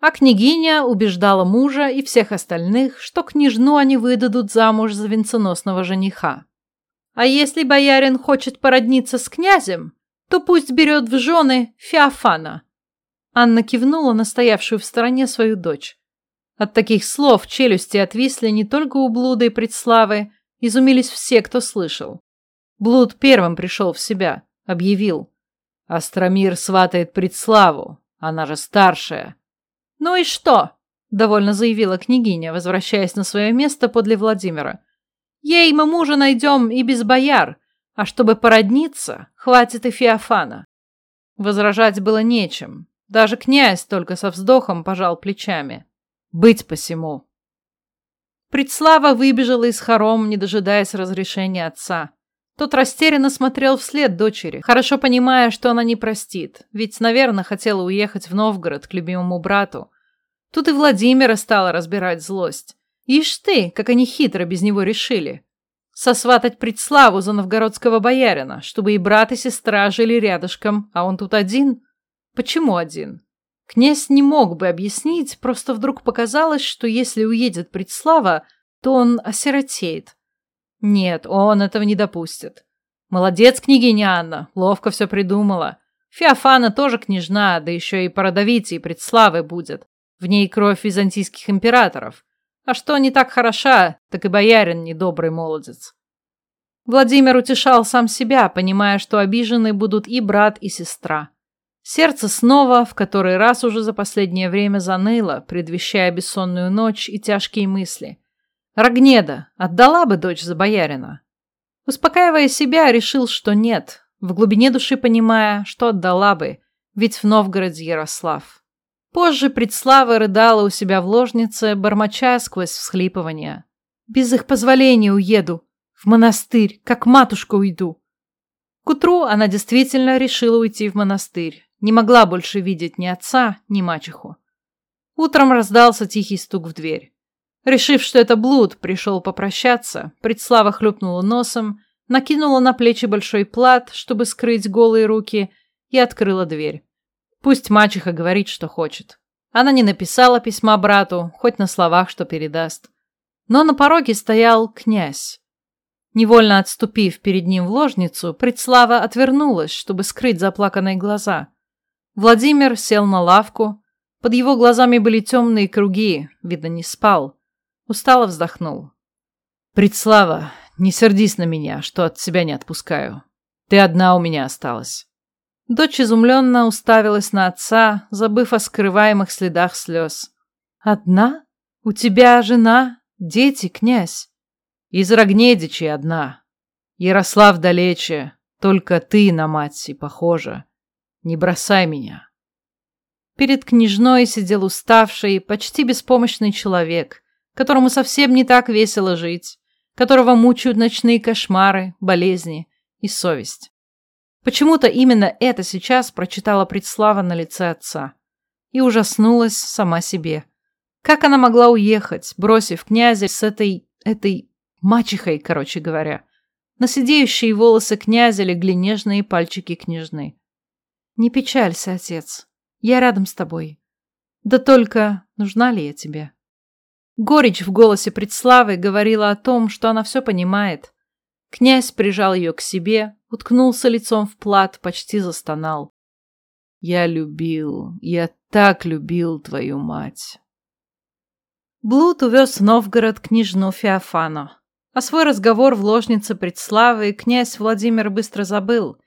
А княгиня убеждала мужа и всех остальных, что княжну они выдадут замуж за венценосного жениха. А если боярин хочет породниться с князем, то пусть берет в жены Феофана. Анна кивнула на стоявшую в стороне свою дочь. От таких слов челюсти отвисли не только у Блуда и Предславы, изумились все, кто слышал. Блуд первым пришел в себя, объявил. Астромир сватает Предславу, она же старшая. «Ну и что?» – довольно заявила княгиня, возвращаясь на свое место подле Владимира. «Ей мы мужа найдем и без бояр, а чтобы породниться, хватит и Феофана». Возражать было нечем. Даже князь только со вздохом пожал плечами. «Быть посему». Предслава выбежала из хором, не дожидаясь разрешения отца. Тот растерянно смотрел вслед дочери, хорошо понимая, что она не простит, ведь, наверное, хотела уехать в Новгород к любимому брату. Тут и Владимира стала разбирать злость. Ишь ты, как они хитро без него решили. Сосватать предславу за новгородского боярина, чтобы и брат, и сестра жили рядышком, а он тут один? Почему один? Князь не мог бы объяснить, просто вдруг показалось, что если уедет предслава, то он осиротеет. Нет, он этого не допустит. Молодец, княгиня Анна, ловко все придумала. Феофана тоже княжна, да еще и породовитей предславы будет. В ней кровь византийских императоров. А что не так хороша, так и боярин недобрый молодец. Владимир утешал сам себя, понимая, что обижены будут и брат, и сестра. Сердце снова, в который раз уже за последнее время заныло, предвещая бессонную ночь и тяжкие мысли. Рогнеда отдала бы дочь за боярина. Успокаивая себя, решил, что нет, в глубине души понимая, что отдала бы, ведь в Новгороде Ярослав. Позже Предслава рыдала у себя в ложнице, бормоча сквозь всхлипывания. «Без их позволения уеду. В монастырь, как матушка уйду». К утру она действительно решила уйти в монастырь. Не могла больше видеть ни отца, ни мачеху. Утром раздался тихий стук в дверь. Решив, что это блуд, пришел попрощаться, Предслава хлюпнула носом, накинула на плечи большой плат, чтобы скрыть голые руки, и открыла дверь. Пусть мачеха говорит, что хочет. Она не написала письма брату, хоть на словах, что передаст. Но на пороге стоял князь. Невольно отступив перед ним в ложницу, Предслава отвернулась, чтобы скрыть заплаканные глаза. Владимир сел на лавку. Под его глазами были темные круги, видно, не спал. Устало вздохнул. «Предслава, не сердись на меня, что от тебя не отпускаю. Ты одна у меня осталась». Дочь изумленно уставилась на отца, забыв о скрываемых следах слез. «Одна? У тебя жена, дети, князь?» «Из Рогнедичей одна. Ярослав далече, только ты на мать и похожа. Не бросай меня». Перед княжной сидел уставший, почти беспомощный человек которому совсем не так весело жить, которого мучают ночные кошмары, болезни и совесть. Почему-то именно это сейчас прочитала предслава на лице отца и ужаснулась сама себе. Как она могла уехать, бросив князя с этой... этой... мачехой, короче говоря. На сидеющие волосы князя легли нежные пальчики княжны. «Не печалься, отец. Я рядом с тобой. Да только нужна ли я тебе?» Горечь в голосе предславы говорила о том, что она все понимает. Князь прижал ее к себе, уткнулся лицом в плат, почти застонал. «Я любил, я так любил твою мать». Блуд увез в Новгород княжну Феофану. А свой разговор в ложнице предславы князь Владимир быстро забыл.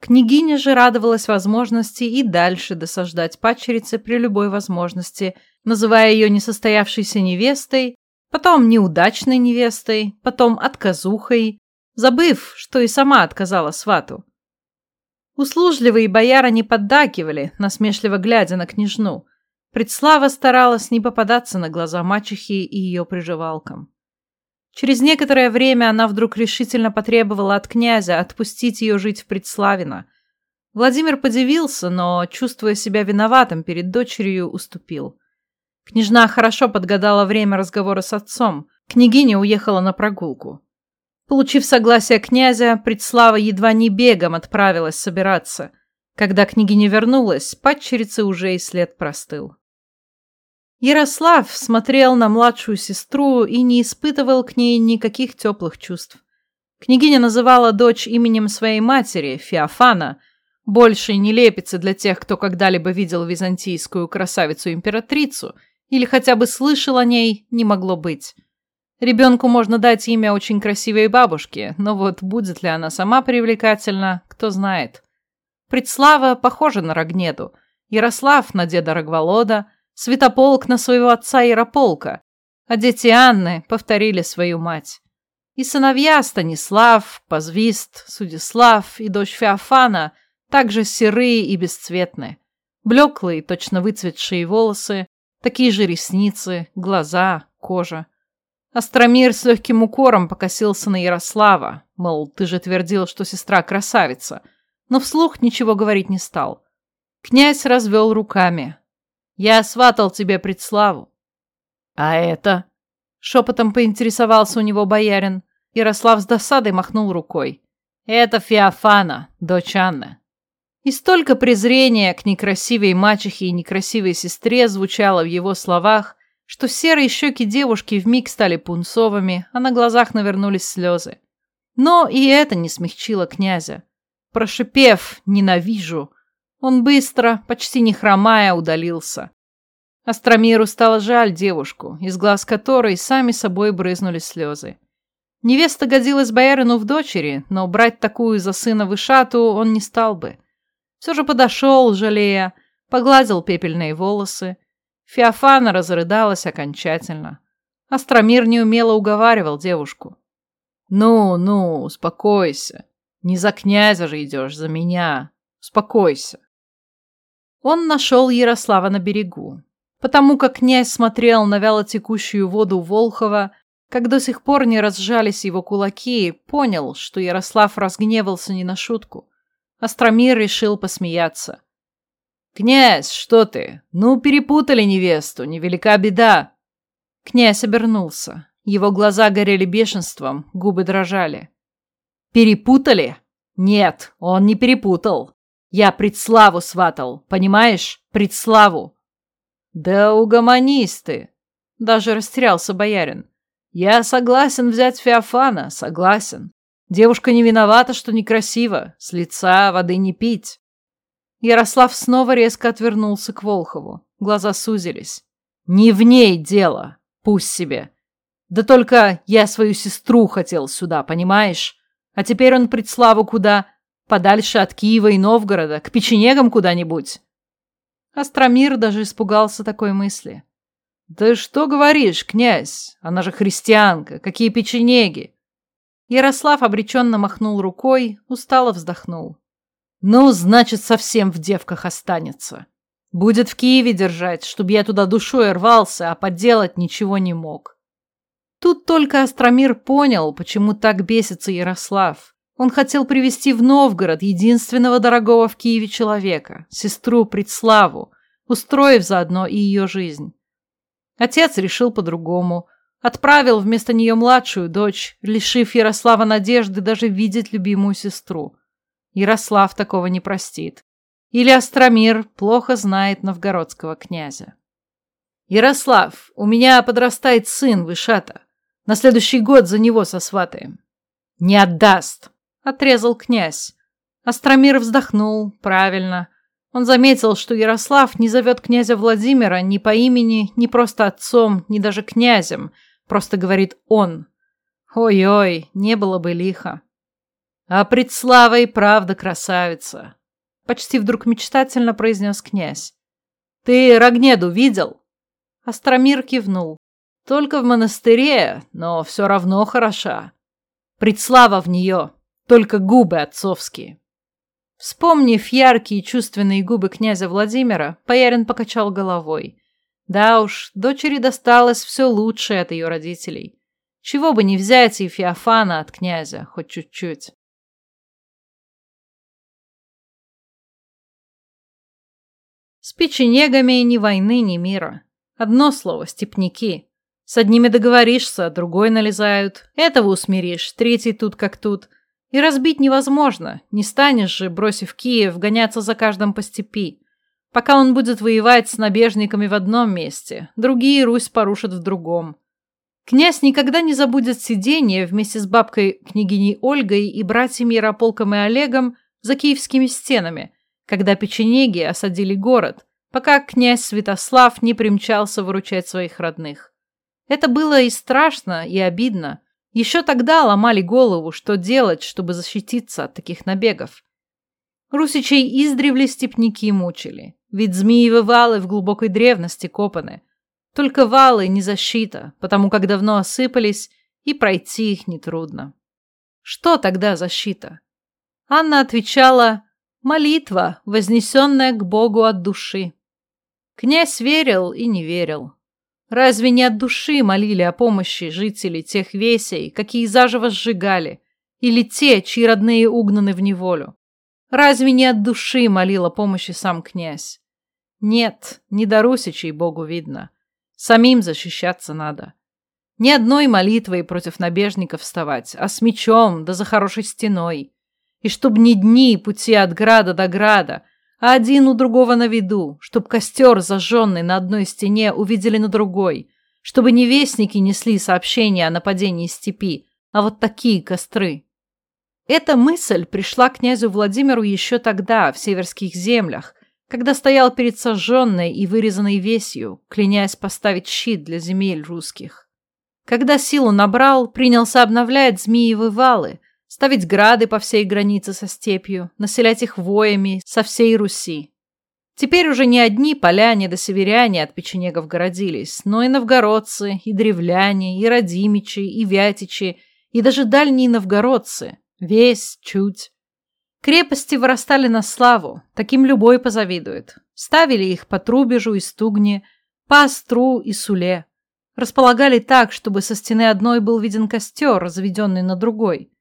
Княгиня же радовалась возможности и дальше досаждать пачерице при любой возможности, называя ее несостоявшейся невестой, потом неудачной невестой, потом отказухой, забыв, что и сама отказала свату. Услужливые бояра не поддакивали, насмешливо глядя на княжну. Предслава старалась не попадаться на глаза мачехи и ее приживалкам. Через некоторое время она вдруг решительно потребовала от князя отпустить ее жить в Предславино. Владимир подивился, но, чувствуя себя виноватым перед дочерью, уступил. Княжна хорошо подгадала время разговора с отцом. Княгиня уехала на прогулку. Получив согласие князя, Предслава едва не бегом отправилась собираться. Когда княгиня вернулась, падчерице уже и след простыл. Ярослав смотрел на младшую сестру и не испытывал к ней никаких теплых чувств. Княгиня называла дочь именем своей матери, Феофана, большей нелепицы для тех, кто когда-либо видел византийскую красавицу-императрицу или хотя бы слышал о ней, не могло быть. Ребенку можно дать имя очень красивой бабушке, но вот будет ли она сама привлекательна, кто знает. Предслава похожа на Рогнеду, Ярослав на деда Рогволода – Святополк на своего отца Ярополка, а дети Анны повторили свою мать. И сыновья Станислав, Позвист, Судислав и дочь Феофана также серые и бесцветные. Блеклые, точно выцветшие волосы, такие же ресницы, глаза, кожа. Астромир с легким укором покосился на Ярослава, мол, ты же твердил, что сестра красавица, но вслух ничего говорить не стал. Князь развел руками, я сватал тебе предславу. А это? Шепотом поинтересовался у него боярин. Ярослав с досадой махнул рукой. Это Феофана, дочь Анны. И столько презрения к некрасивой мачехе и некрасивой сестре звучало в его словах, что серые щеки девушки вмиг стали пунцовыми, а на глазах навернулись слезы. Но и это не смягчило князя. Прошипев «ненавижу», он быстро, почти не хромая, удалился. Астромиру стало жаль девушку, из глаз которой сами собой брызнули слезы. Невеста годилась боярину в дочери, но брать такую за сына вышату он не стал бы. Все же подошел, жалея, погладил пепельные волосы. Феофана разрыдалась окончательно. Астромир неумело уговаривал девушку. «Ну, ну, успокойся. Не за князя же идешь, за меня. Успокойся». Он нашел Ярослава на берегу. Потому как князь смотрел на вяло текущую воду Волхова, как до сих пор не разжались его кулаки, понял, что Ярослав разгневался не на шутку. Астромир решил посмеяться. «Князь, что ты? Ну, перепутали невесту, невелика беда!» Князь обернулся. Его глаза горели бешенством, губы дрожали. «Перепутали? Нет, он не перепутал. Я предславу сватал, понимаешь? Предславу. Да угомонись ты. Даже растерялся боярин. Я согласен взять Феофана, согласен. Девушка не виновата, что некрасиво. С лица воды не пить. Ярослав снова резко отвернулся к Волхову. Глаза сузились. Не в ней дело. Пусть себе. Да только я свою сестру хотел сюда, понимаешь? А теперь он предславу куда? Подальше от Киева и Новгорода, к печенегам куда-нибудь. Астромир даже испугался такой мысли. «Да что говоришь, князь? Она же христианка. Какие печенеги!» Ярослав обреченно махнул рукой, устало вздохнул. «Ну, значит, совсем в девках останется. Будет в Киеве держать, чтобы я туда душой рвался, а поделать ничего не мог». Тут только Астромир понял, почему так бесится Ярослав. Он хотел привести в Новгород единственного дорогого в Киеве человека, сестру Предславу, устроив заодно и ее жизнь. Отец решил по-другому. Отправил вместо нее младшую дочь, лишив Ярослава надежды даже видеть любимую сестру. Ярослав такого не простит. Или Астромир плохо знает новгородского князя. «Ярослав, у меня подрастает сын Вышата. На следующий год за него сосватаем». «Не отдаст», Отрезал князь. Астромир вздохнул. Правильно. Он заметил, что Ярослав не зовет князя Владимира ни по имени, ни просто отцом, ни даже князем. Просто говорит «он». Ой-ой, не было бы лихо. А предслава и правда красавица. Почти вдруг мечтательно произнес князь. Ты Рогнеду видел? Астромир кивнул. Только в монастыре, но все равно хороша. Предслава в нее. Только губы отцовские. Вспомнив яркие чувственные губы князя Владимира, боярин покачал головой. Да уж, дочери досталось все лучшее от ее родителей. Чего бы не взять и Феофана от князя, хоть чуть-чуть. С печенегами ни войны, ни мира. Одно слово – степняки. С одними договоришься, другой налезают. Этого усмиришь, третий тут как тут. И разбить невозможно. Не станешь же, бросив Киев, гоняться за каждым по степи. Пока он будет воевать с набежниками в одном месте, другие Русь порушат в другом. Князь никогда не забудет сидение вместе с бабкой княгиней Ольгой и братьями Ярополком и Олегом за киевскими стенами, когда печенеги осадили город, пока князь Святослав не примчался выручать своих родных. Это было и страшно, и обидно. Еще тогда ломали голову, что делать, чтобы защититься от таких набегов. Русичей издревле степняки мучили, ведь змеевы валы в глубокой древности копаны. Только валы не защита, потому как давно осыпались, и пройти их нетрудно. Что тогда защита? Анна отвечала «Молитва, вознесенная к Богу от души». Князь верил и не верил. Разве не от души молили о помощи жители тех весей, какие заживо сжигали, или те, чьи родные угнаны в неволю? Разве не от души молил о помощи сам князь? Нет, не до русичей Богу видно. Самим защищаться надо. Ни одной молитвой против набежников вставать, а с мечом да за хорошей стеной. И чтоб ни дни пути от града до града, один у другого на виду, чтоб костер, зажженный на одной стене, увидели на другой, чтобы не вестники несли сообщения о нападении степи, а вот такие костры. Эта мысль пришла князю Владимиру еще тогда, в северских землях, когда стоял перед сожженной и вырезанной весью, клянясь поставить щит для земель русских. Когда силу набрал, принялся обновлять змеевы валы – ставить грады по всей границе со степью, населять их воями со всей Руси. Теперь уже не одни поляне да северяне от печенегов городились, но и новгородцы, и древляне, и родимичи, и вятичи, и даже дальние новгородцы, весь, чуть. Крепости вырастали на славу, таким любой позавидует. Ставили их по Трубежу и Стугне, по Остру и Суле. Располагали так, чтобы со стены одной был виден костер, разведенный на другой.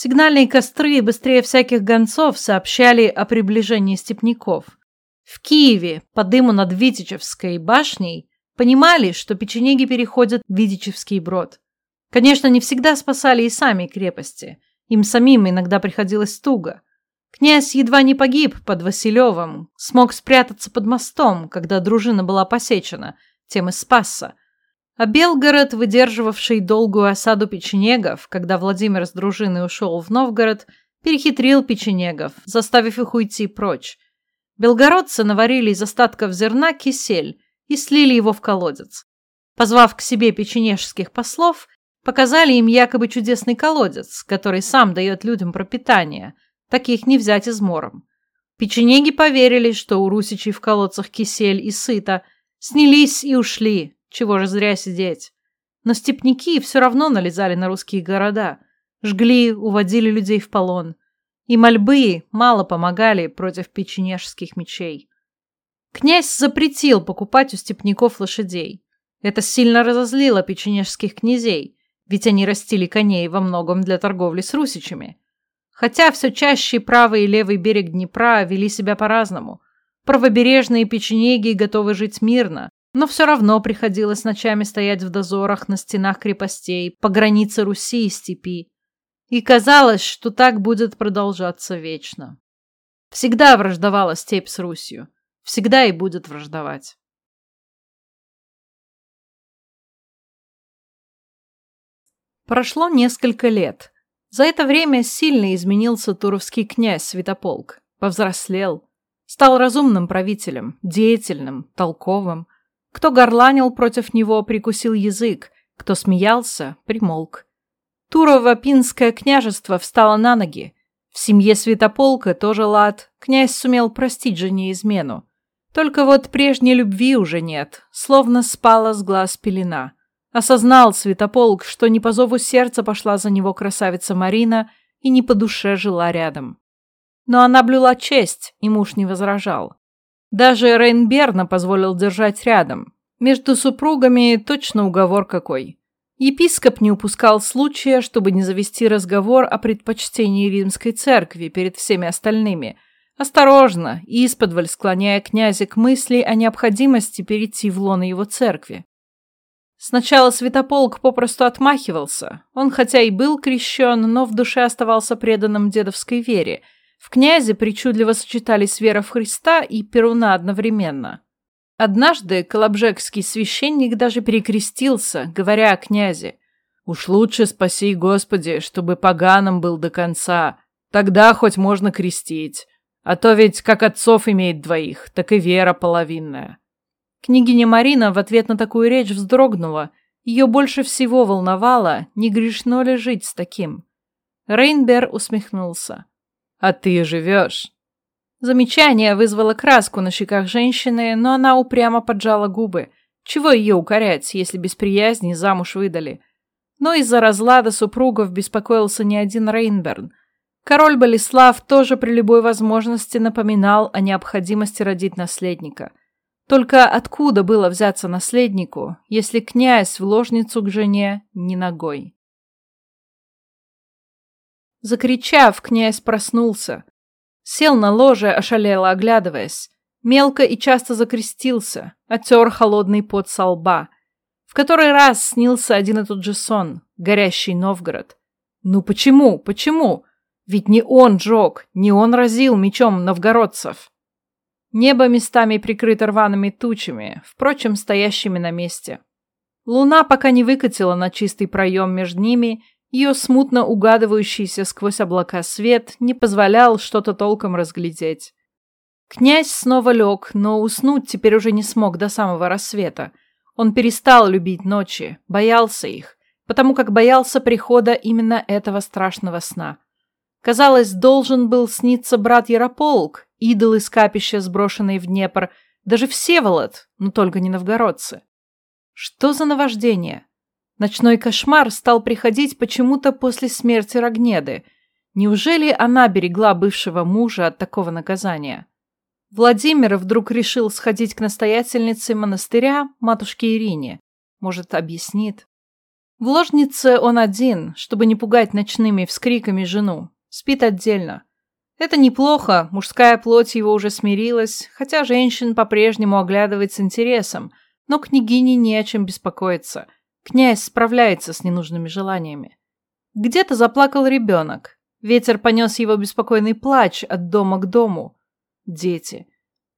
Сигнальные костры быстрее всяких гонцов сообщали о приближении степняков. В Киеве, по дыму над Витичевской башней, понимали, что печенеги переходят в Витичевский брод. Конечно, не всегда спасали и сами крепости. Им самим иногда приходилось туго. Князь едва не погиб под Василевым, смог спрятаться под мостом, когда дружина была посечена, тем и спасся – а Белгород, выдерживавший долгую осаду печенегов, когда Владимир с дружиной ушел в Новгород, перехитрил печенегов, заставив их уйти прочь. Белгородцы наварили из остатков зерна кисель и слили его в колодец. Позвав к себе печенежских послов, показали им якобы чудесный колодец, который сам дает людям пропитание. Таких не взять измором. Печенеги поверили, что у русичей в колодцах кисель и сыто, снялись и ушли, чего же зря сидеть. Но степняки все равно налезали на русские города, жгли, уводили людей в полон. И мольбы мало помогали против печенежских мечей. Князь запретил покупать у степняков лошадей. Это сильно разозлило печенежских князей, ведь они растили коней во многом для торговли с русичами. Хотя все чаще правый и левый берег Днепра вели себя по-разному. Правобережные печенеги готовы жить мирно, но все равно приходилось ночами стоять в дозорах на стенах крепостей по границе Руси и степи. И казалось, что так будет продолжаться вечно. Всегда враждовала степь с Русью. Всегда и будет враждовать. Прошло несколько лет. За это время сильно изменился туровский князь Святополк. Повзрослел. Стал разумным правителем, деятельным, толковым – кто горланил против него, прикусил язык, кто смеялся, примолк. Турово-Пинское княжество встало на ноги. В семье Святополка тоже лад, князь сумел простить жене измену. Только вот прежней любви уже нет, словно спала с глаз пелена. Осознал Святополк, что не по зову сердца пошла за него красавица Марина и не по душе жила рядом. Но она блюла честь, и муж не возражал. Даже Рейнберна позволил держать рядом. Между супругами точно уговор какой. Епископ не упускал случая, чтобы не завести разговор о предпочтении римской церкви перед всеми остальными, осторожно и исподволь склоняя князя к мысли о необходимости перейти в лоно его церкви. Сначала Святополк попросту отмахивался. Он хотя и был крещен, но в душе оставался преданным дедовской вере. В князе причудливо сочетались вера в Христа и Перуна одновременно. Однажды колобжекский священник даже перекрестился, говоря о князе. «Уж лучше спаси, Господи, чтобы поганом был до конца. Тогда хоть можно крестить. А то ведь как отцов имеет двоих, так и вера половинная». Княгиня Марина в ответ на такую речь вздрогнула. Ее больше всего волновало, не грешно ли жить с таким. Рейнбер усмехнулся. «А ты живешь?» Замечание вызвало краску на щеках женщины, но она упрямо поджала губы. Чего ее укорять, если без приязни замуж выдали? Но из-за разлада супругов беспокоился не один Рейнберн. Король Болеслав тоже при любой возможности напоминал о необходимости родить наследника. Только откуда было взяться наследнику, если князь в ложницу к жене не ногой? Закричав, князь проснулся. Сел на ложе, ошалело оглядываясь. Мелко и часто закрестился, отер холодный пот со лба. В который раз снился один и тот же сон, горящий Новгород. Ну почему, почему? Ведь не он жег, не он разил мечом новгородцев. Небо местами прикрыто рваными тучами, впрочем, стоящими на месте. Луна пока не выкатила на чистый проем между ними, ее смутно угадывающийся сквозь облака свет не позволял что-то толком разглядеть. Князь снова лег, но уснуть теперь уже не смог до самого рассвета. Он перестал любить ночи, боялся их, потому как боялся прихода именно этого страшного сна. Казалось, должен был сниться брат Ярополк, идол из капища, сброшенный в Днепр, даже Всеволод, но только не новгородцы. Что за наваждение? Ночной кошмар стал приходить почему-то после смерти Рогнеды. Неужели она берегла бывшего мужа от такого наказания? Владимир вдруг решил сходить к настоятельнице монастыря, матушке Ирине. Может, объяснит? В ложнице он один, чтобы не пугать ночными вскриками жену. Спит отдельно. Это неплохо, мужская плоть его уже смирилась, хотя женщин по-прежнему оглядывает с интересом, но княгине не о чем беспокоиться. Князь справляется с ненужными желаниями. Где-то заплакал ребенок. Ветер понес его беспокойный плач от дома к дому. Дети.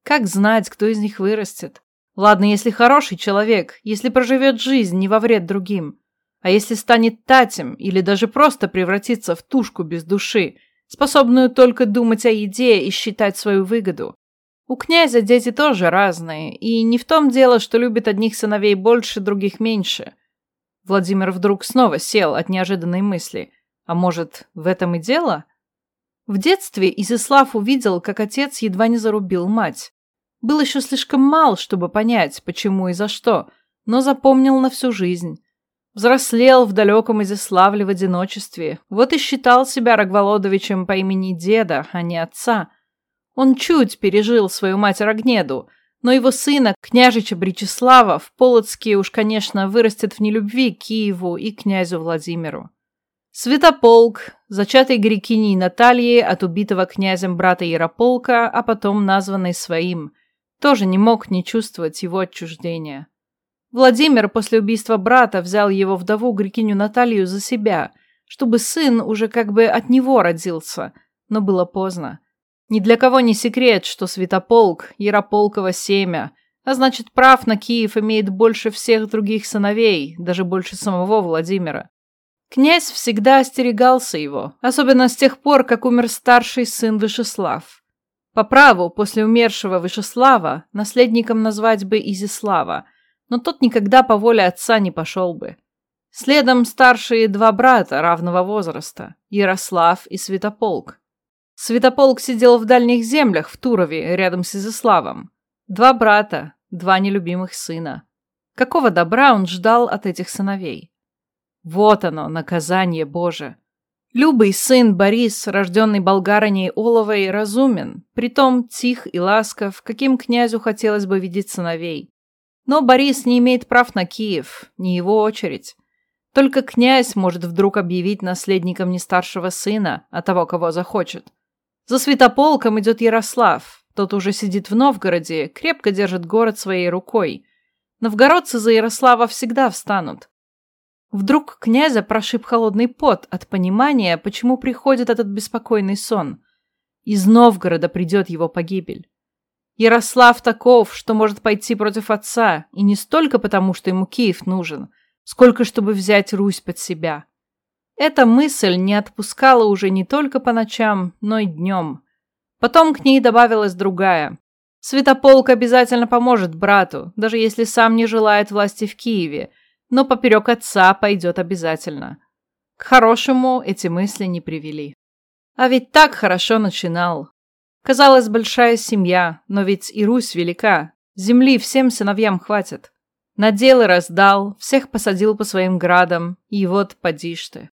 Как знать, кто из них вырастет? Ладно, если хороший человек, если проживет жизнь не во вред другим. А если станет татем или даже просто превратится в тушку без души – способную только думать о еде и считать свою выгоду. У князя дети тоже разные, и не в том дело, что любит одних сыновей больше, других меньше. Владимир вдруг снова сел от неожиданной мысли. А может, в этом и дело? В детстве Изяслав увидел, как отец едва не зарубил мать. Был еще слишком мал, чтобы понять, почему и за что, но запомнил на всю жизнь. Взрослел в далеком Изяславле в одиночестве. Вот и считал себя Рогволодовичем по имени деда, а не отца. Он чуть пережил свою мать Рогнеду, но его сына, княжича Бричеслава, в Полоцке уж, конечно, вырастет в нелюбви к Киеву и князю Владимиру. Святополк, зачатый грекиней Натальей от убитого князем брата Ярополка, а потом названный своим, тоже не мог не чувствовать его отчуждения. Владимир после убийства брата взял его вдову Грекиню Наталью за себя, чтобы сын уже как бы от него родился, но было поздно. Ни для кого не секрет, что Святополк – Ярополково семя, а значит, прав на Киев имеет больше всех других сыновей, даже больше самого Владимира. Князь всегда остерегался его, особенно с тех пор, как умер старший сын Вышеслав. По праву, после умершего Вышеслава, наследником назвать бы Изислава – но тот никогда по воле отца не пошел бы. Следом старшие два брата равного возраста – Ярослав и Святополк. Святополк сидел в дальних землях в Турове, рядом с Изяславом. Два брата, два нелюбимых сына. Какого добра он ждал от этих сыновей? Вот оно, наказание Боже. Любый сын Борис, рожденный болгарыней Оловой, разумен, притом тих и ласков, каким князю хотелось бы видеть сыновей. Но Борис не имеет прав на Киев, не его очередь. Только князь может вдруг объявить наследником не старшего сына, а того, кого захочет. За святополком идет Ярослав. Тот уже сидит в Новгороде, крепко держит город своей рукой. Новгородцы за Ярослава всегда встанут. Вдруг князя прошиб холодный пот от понимания, почему приходит этот беспокойный сон. Из Новгорода придет его погибель. Ярослав таков, что может пойти против отца, и не столько потому, что ему Киев нужен, сколько чтобы взять Русь под себя. Эта мысль не отпускала уже не только по ночам, но и днем. Потом к ней добавилась другая. Святополк обязательно поможет брату, даже если сам не желает власти в Киеве, но поперек отца пойдет обязательно. К хорошему эти мысли не привели. А ведь так хорошо начинал. Казалось, большая семья, но ведь и Русь велика. Земли всем сыновьям хватит. Надел и раздал, всех посадил по своим градам, и вот поди ты.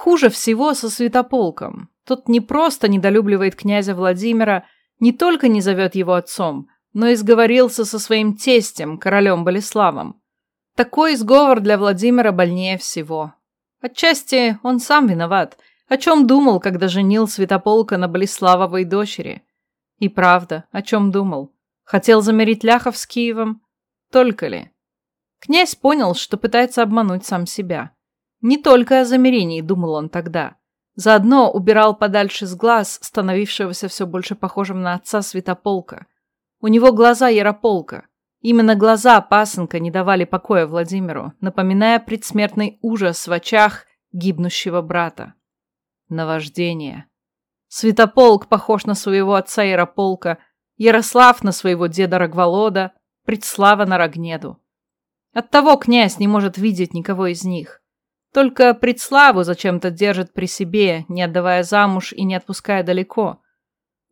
Хуже всего со святополком. Тот не просто недолюбливает князя Владимира, не только не зовет его отцом, но и сговорился со своим тестем, королем Болеславом. Такой сговор для Владимира больнее всего. Отчасти он сам виноват – о чем думал, когда женил Святополка на Болеславовой дочери? И правда, о чем думал? Хотел замерить Ляхов с Киевом? Только ли? Князь понял, что пытается обмануть сам себя. Не только о замерении думал он тогда. Заодно убирал подальше с глаз, становившегося все больше похожим на отца Святополка. У него глаза Ярополка. Именно глаза пасынка не давали покоя Владимиру, напоминая предсмертный ужас в очах гибнущего брата. Наваждение. Святополк похож на своего отца Ярополка, Ярослав на своего деда Рогволода, Предслава на Рогнеду. Оттого князь не может видеть никого из них. Только Предславу зачем-то держит при себе, не отдавая замуж и не отпуская далеко.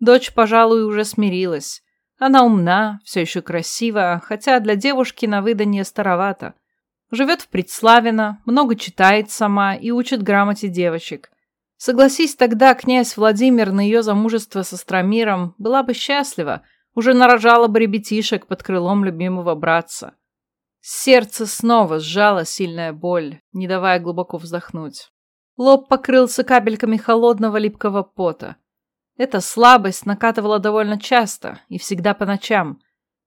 Дочь, пожалуй, уже смирилась. Она умна, все еще красива, хотя для девушки на выданье старовато. Живет в Предславино, много читает сама и учит грамоте девочек – Согласись тогда князь Владимир на ее замужество со Стромиром, была бы счастлива, уже нарожала бы ребятишек под крылом любимого братца. Сердце снова сжала сильная боль, не давая глубоко вздохнуть. Лоб покрылся капельками холодного липкого пота. Эта слабость накатывала довольно часто и всегда по ночам.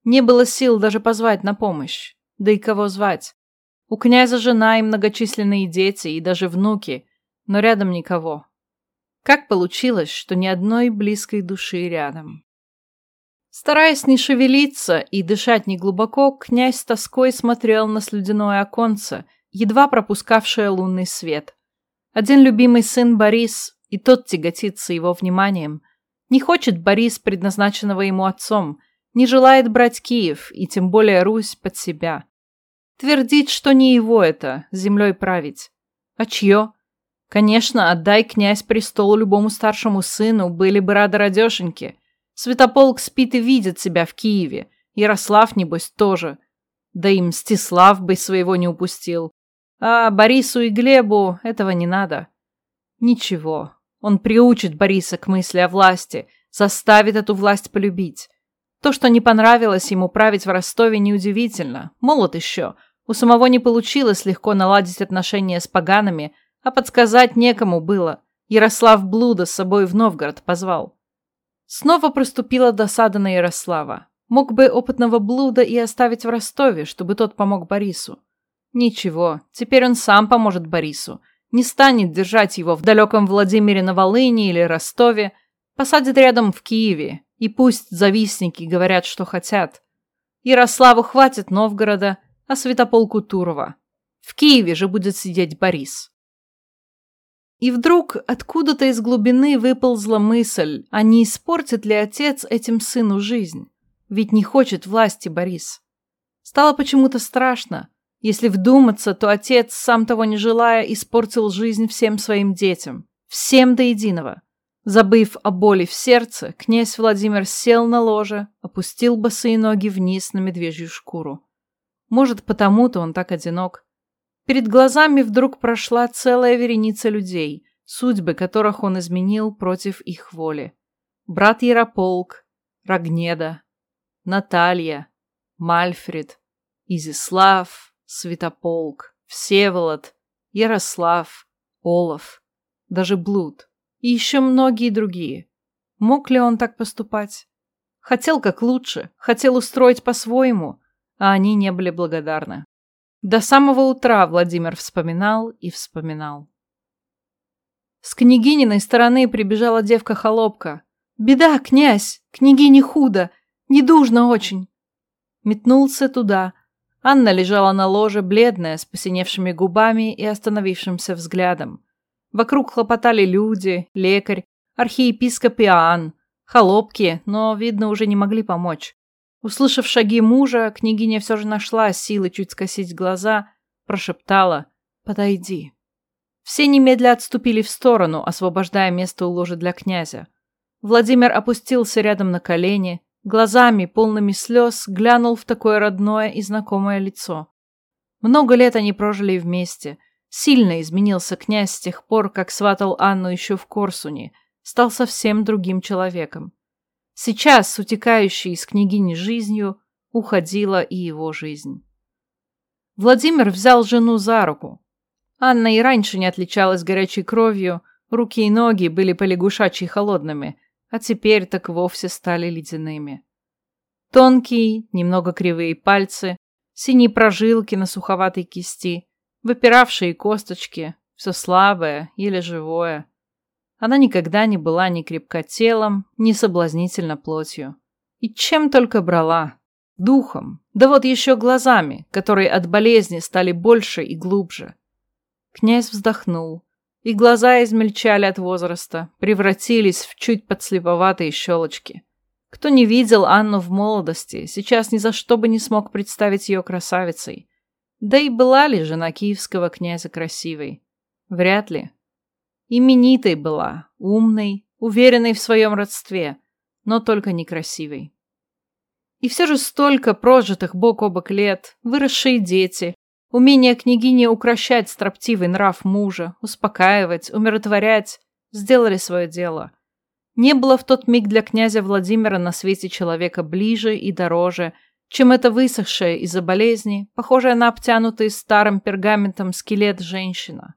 Не было сил даже позвать на помощь. Да и кого звать? У князя жена и многочисленные дети, и даже внуки – но рядом никого. Как получилось, что ни одной близкой души рядом? Стараясь не шевелиться и дышать неглубоко, князь с тоской смотрел на слюдяное оконце, едва пропускавшее лунный свет. Один любимый сын Борис, и тот тяготится его вниманием. Не хочет Борис предназначенного ему отцом, не желает брать Киев и тем более Русь под себя. Твердит, что не его это, землей править. А чье? Конечно, отдай князь престол любому старшему сыну, были бы рады радешеньки. Святополк спит и видит себя в Киеве. Ярослав, небось, тоже. Да и Мстислав бы своего не упустил. А Борису и Глебу этого не надо. Ничего, он приучит Бориса к мысли о власти, заставит эту власть полюбить. То, что не понравилось ему править в Ростове, неудивительно. Молод еще. У самого не получилось легко наладить отношения с поганами, а подсказать некому было. Ярослав Блуда с собой в Новгород позвал. Снова проступила досада на Ярослава. Мог бы опытного Блуда и оставить в Ростове, чтобы тот помог Борису. Ничего, теперь он сам поможет Борису. Не станет держать его в далеком Владимире на Волыне или Ростове. Посадит рядом в Киеве. И пусть завистники говорят, что хотят. Ярославу хватит Новгорода, а Святополку Турова. В Киеве же будет сидеть Борис. И вдруг откуда-то из глубины выползла мысль, а не испортит ли отец этим сыну жизнь? Ведь не хочет власти Борис. Стало почему-то страшно. Если вдуматься, то отец, сам того не желая, испортил жизнь всем своим детям. Всем до единого. Забыв о боли в сердце, князь Владимир сел на ложе, опустил босые ноги вниз на медвежью шкуру. Может, потому-то он так одинок. Перед глазами вдруг прошла целая вереница людей, судьбы которых он изменил против их воли. Брат Ярополк, Рогнеда, Наталья, Мальфред, Изислав, Святополк. Всеволод, Ярослав, Олаф, даже Блуд и еще многие другие. Мог ли он так поступать? Хотел как лучше, хотел устроить по-своему, а они не были благодарны. До самого утра Владимир вспоминал и вспоминал. С княгининой стороны прибежала девка-холопка. «Беда, князь! Княгине худо! Недужно очень!» Метнулся туда. Анна лежала на ложе, бледная, с посиневшими губами и остановившимся взглядом. Вокруг хлопотали люди, лекарь, архиепископ Иоанн, холопки, но, видно, уже не могли помочь. Услышав шаги мужа, княгиня все же нашла силы чуть скосить глаза, прошептала «Подойди». Все немедля отступили в сторону, освобождая место у ложи для князя. Владимир опустился рядом на колени, глазами, полными слез, глянул в такое родное и знакомое лицо. Много лет они прожили вместе. Сильно изменился князь с тех пор, как сватал Анну еще в Корсуне, стал совсем другим человеком. Сейчас, утекающей из княгини жизнью, уходила и его жизнь. Владимир взял жену за руку. Анна и раньше не отличалась горячей кровью, руки и ноги были полягушачьи холодными, а теперь так вовсе стали ледяными. Тонкие, немного кривые пальцы, синие прожилки на суховатой кисти, выпиравшие косточки, все слабое или живое. Она никогда не была ни крепка телом, ни соблазнительно плотью. И чем только брала. Духом. Да вот еще глазами, которые от болезни стали больше и глубже. Князь вздохнул, и глаза измельчали от возраста, превратились в чуть подслеповатые щелочки. Кто не видел Анну в молодости, сейчас ни за что бы не смог представить ее красавицей. Да и была ли жена киевского князя красивой? Вряд ли. Именитой была, умной, уверенной в своем родстве, но только некрасивой. И все же столько прожитых бок о бок лет, выросшие дети, умение княгини укращать строптивый нрав мужа, успокаивать, умиротворять, сделали свое дело. Не было в тот миг для князя Владимира на свете человека ближе и дороже, чем эта высохшая из-за болезни, похожая на обтянутый старым пергаментом скелет женщина.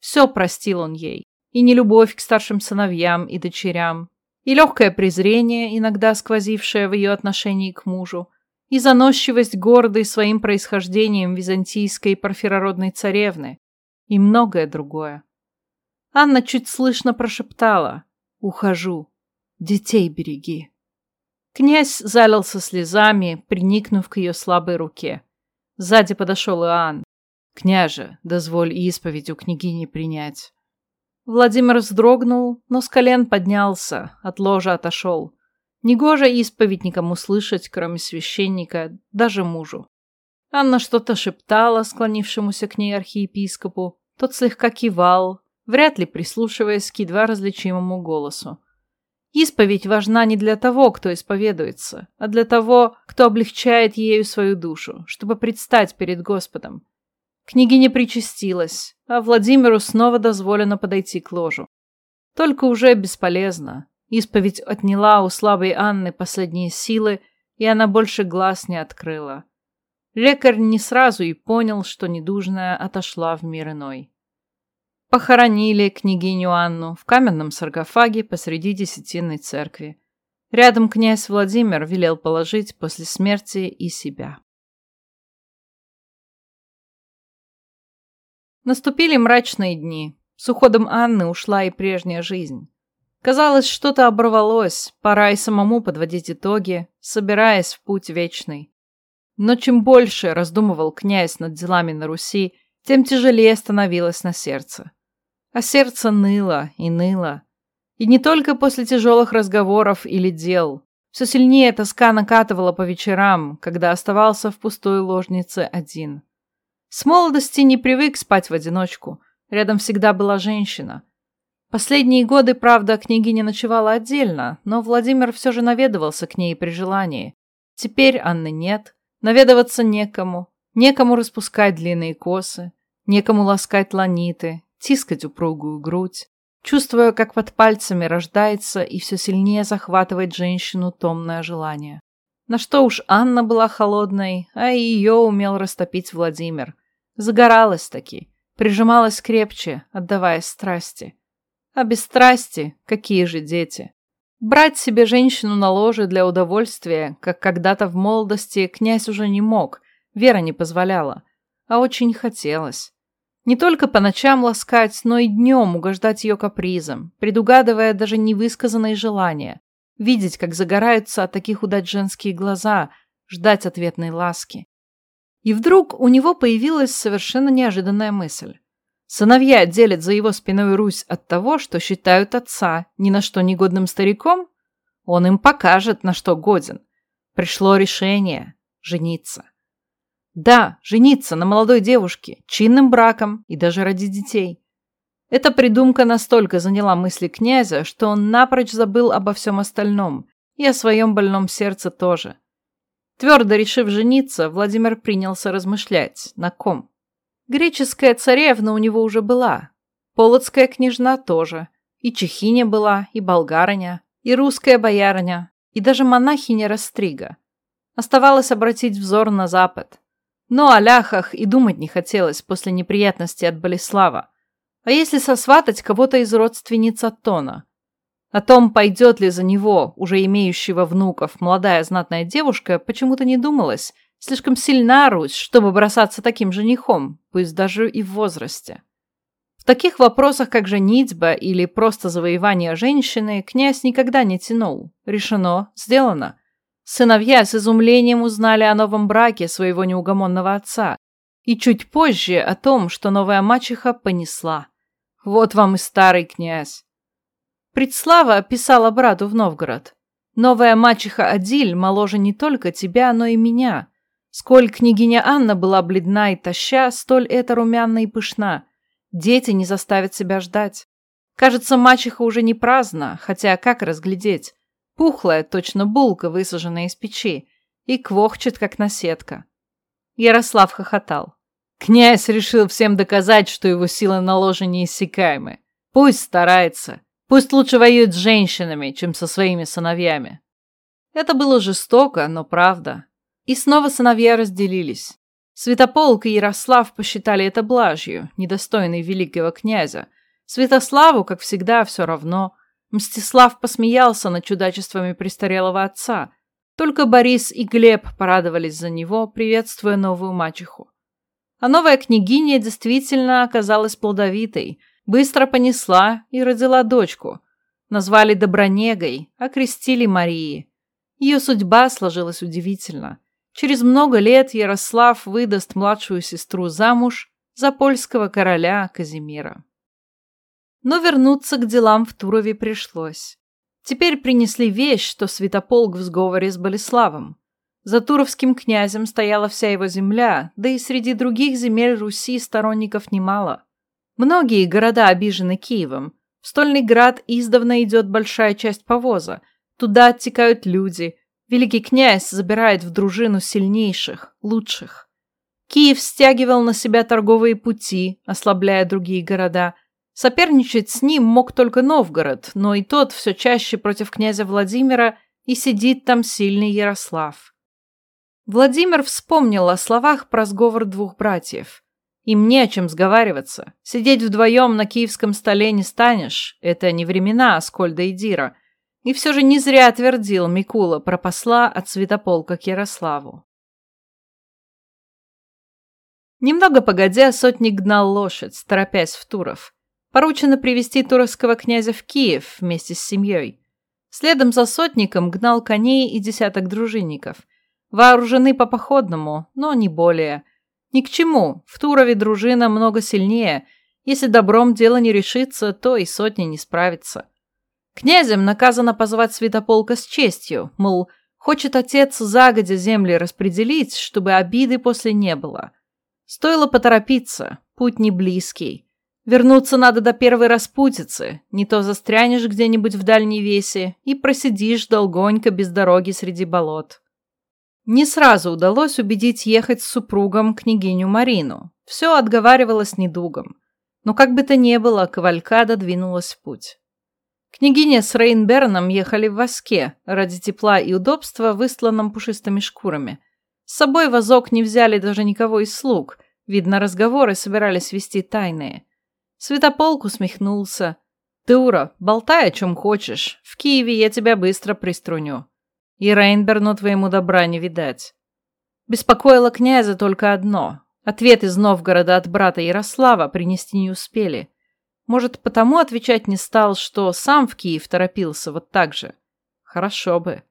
Все простил он ей. И нелюбовь к старшим сыновьям и дочерям, и легкое презрение, иногда сквозившее в ее отношении к мужу, и заносчивость гордой своим происхождением византийской парфирородной царевны, и многое другое. Анна чуть слышно прошептала «Ухожу. Детей береги». Князь залился слезами, приникнув к ее слабой руке. Сзади подошел Иоанн. «Княже, дозволь исповедь у княгини принять». Владимир вздрогнул, но с колен поднялся, от ложа отошел. Негоже исповедь никому слышать, кроме священника, даже мужу. Анна что-то шептала склонившемуся к ней архиепископу. Тот слегка кивал, вряд ли прислушиваясь к едва различимому голосу. Исповедь важна не для того, кто исповедуется, а для того, кто облегчает ею свою душу, чтобы предстать перед Господом. Княгиня причастилась, а Владимиру снова дозволено подойти к ложу. Только уже бесполезно. Исповедь отняла у слабой Анны последние силы, и она больше глаз не открыла. Лекарь не сразу и понял, что недужная отошла в мир иной. Похоронили княгиню Анну в каменном саркофаге посреди десятинной церкви. Рядом князь Владимир велел положить после смерти и себя. Наступили мрачные дни. С уходом Анны ушла и прежняя жизнь. Казалось, что-то оборвалось, пора и самому подводить итоги, собираясь в путь вечный. Но чем больше раздумывал князь над делами на Руси, тем тяжелее становилось на сердце. А сердце ныло и ныло. И не только после тяжелых разговоров или дел. Все сильнее тоска накатывала по вечерам, когда оставался в пустой ложнице один. С молодости не привык спать в одиночку. Рядом всегда была женщина. Последние годы, правда, княгиня ночевала отдельно, но Владимир все же наведывался к ней при желании. Теперь Анны нет, наведываться некому, некому распускать длинные косы, некому ласкать ланиты, тискать упругую грудь, чувствуя, как под пальцами рождается и все сильнее захватывает женщину томное желание. На что уж Анна была холодной, а ее умел растопить Владимир. Загоралась таки, прижималась крепче, отдавая страсти. А без страсти какие же дети? Брать себе женщину на ложе для удовольствия, как когда-то в молодости, князь уже не мог, Вера не позволяла, а очень хотелось. Не только по ночам ласкать, но и днем угождать ее капризам, предугадывая даже невысказанные желания, видеть, как загораются от таких удач женские глаза, ждать ответной ласки. И вдруг у него появилась совершенно неожиданная мысль. Сыновья делят за его спиной Русь от того, что считают отца ни на что негодным стариком? Он им покажет, на что годен. Пришло решение – жениться. Да, жениться на молодой девушке, чинным браком и даже ради детей. Эта придумка настолько заняла мысли князя, что он напрочь забыл обо всем остальном и о своем больном сердце тоже. Твердо решив жениться, Владимир принялся размышлять, на ком. Греческая царевна у него уже была, полоцкая княжна тоже, и чехиня была, и болгарыня, и русская боярыня, и даже монахиня Растрига. Оставалось обратить взор на запад, но о ляхах и думать не хотелось после неприятностей от Болеслава. А если сосватать кого-то из родственниц Аттона? О том, пойдет ли за него, уже имеющего внуков, молодая знатная девушка, почему-то не думалось. Слишком сильна Русь, чтобы бросаться таким женихом, пусть даже и в возрасте. В таких вопросах, как женитьба или просто завоевание женщины, князь никогда не тянул. Решено, сделано. Сыновья с изумлением узнали о новом браке своего неугомонного отца и чуть позже о том, что новая мачеха понесла. Вот вам и старый князь. Предслава писала брату в Новгород. Новая мачеха Адиль моложе не только тебя, но и меня. Сколь княгиня Анна была бледна и таща, столь это румяна и пышна. Дети не заставят себя ждать. Кажется, мачеха уже не праздна, хотя как разглядеть? Пухлая, точно булка, высаженная из печи, и квохчет, как наседка. Ярослав хохотал. Князь решил всем доказать, что его силы на ложе неиссякаемы. Пусть старается. Пусть лучше воюет с женщинами, чем со своими сыновьями. Это было жестоко, но правда. И снова сыновья разделились. Святополк и Ярослав посчитали это блажью, недостойной великого князя. Святославу, как всегда, все равно. Мстислав посмеялся над чудачествами престарелого отца. Только Борис и Глеб порадовались за него, приветствуя новую мачеху. А новая княгиня действительно оказалась плодовитой, быстро понесла и родила дочку. Назвали Добронегой, окрестили Марии. Ее судьба сложилась удивительно. Через много лет Ярослав выдаст младшую сестру замуж за польского короля Казимира. Но вернуться к делам в Турове пришлось. Теперь принесли вещь, что Святополк в сговоре с Болеславом. За туровским князем стояла вся его земля, да и среди других земель Руси сторонников немало. Многие города обижены Киевом. В Стольный град издавна идет большая часть повоза. Туда оттекают люди. Великий князь забирает в дружину сильнейших, лучших. Киев стягивал на себя торговые пути, ослабляя другие города – Соперничать с ним мог только Новгород, но и тот все чаще против князя Владимира, и сидит там сильный Ярослав. Владимир вспомнил о словах про сговор двух братьев. Им не о чем сговариваться. Сидеть вдвоем на киевском столе не станешь. Это не времена Аскольда и Дира. И все же не зря твердил Микула про посла от Святополка к Ярославу. Немного погодя, сотник гнал лошадь, торопясь в Туров. Поручено привести турецкого князя в Киев вместе с семьей. Следом за сотником гнал коней и десяток дружинников. Вооружены по походному, но не более. Ни к чему, в Турове дружина много сильнее. Если добром дело не решится, то и сотни не справится. Князем наказано позвать святополка с честью, мол, хочет отец загодя земли распределить, чтобы обиды после не было. Стоило поторопиться, путь не близкий. Вернуться надо до первой распутицы, не то застрянешь где-нибудь в дальней весе и просидишь долгонько без дороги среди болот. Не сразу удалось убедить ехать с супругом княгиню Марину. Все отговаривалось недугом. Но как бы то ни было, кавалькада двинулась в путь. Княгиня с Рейнберном ехали в воске, ради тепла и удобства, высланном пушистыми шкурами. С собой вазок не взяли даже никого из слуг – Видно, разговоры собирались вести тайные. Святополк усмехнулся. «Ты, Ура, болтай о чем хочешь. В Киеве я тебя быстро приструню. И Рейнберну твоему добра не видать». Беспокоило князя только одно. Ответ из Новгорода от брата Ярослава принести не успели. Может, потому отвечать не стал, что сам в Киев торопился вот так же. Хорошо бы.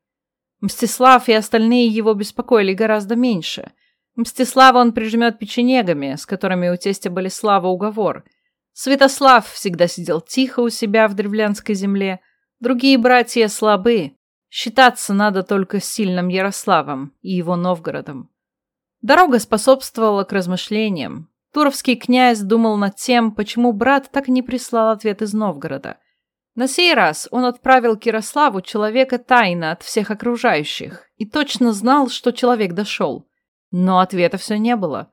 Мстислав и остальные его беспокоили гораздо меньше. Мстислава он прижмет печенегами, с которыми у тестя были слава уговор. Святослав всегда сидел тихо у себя в древлянской земле. Другие братья слабы. Считаться надо только с сильным Ярославом и его Новгородом. Дорога способствовала к размышлениям. Туровский князь думал над тем, почему брат так не прислал ответ из Новгорода. На сей раз он отправил к Ярославу человека тайно от всех окружающих и точно знал, что человек дошел. Но ответа все не было.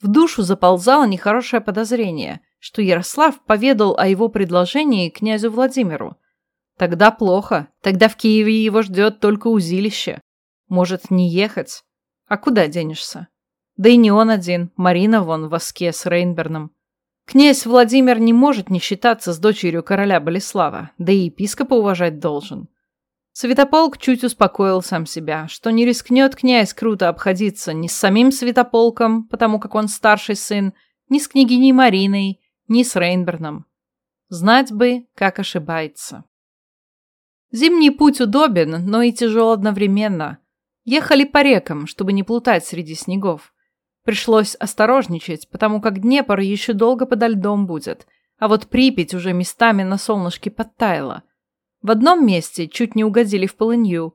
В душу заползало нехорошее подозрение, что Ярослав поведал о его предложении князю Владимиру. Тогда плохо, тогда в Киеве его ждет только узилище. Может, не ехать? А куда денешься? Да и не он один, Марина вон в воске с Рейнберном. Князь Владимир не может не считаться с дочерью короля Болеслава, да и епископа уважать должен. Святополк чуть успокоил сам себя, что не рискнет князь круто обходиться ни с самим Святополком, потому как он старший сын, ни с княгиней Мариной, ни с Рейнберном. Знать бы, как ошибается. Зимний путь удобен, но и тяжел одновременно. Ехали по рекам, чтобы не плутать среди снегов. Пришлось осторожничать, потому как Днепр еще долго подо льдом будет, а вот Припять уже местами на солнышке подтаяла. В одном месте чуть не угодили в полынью.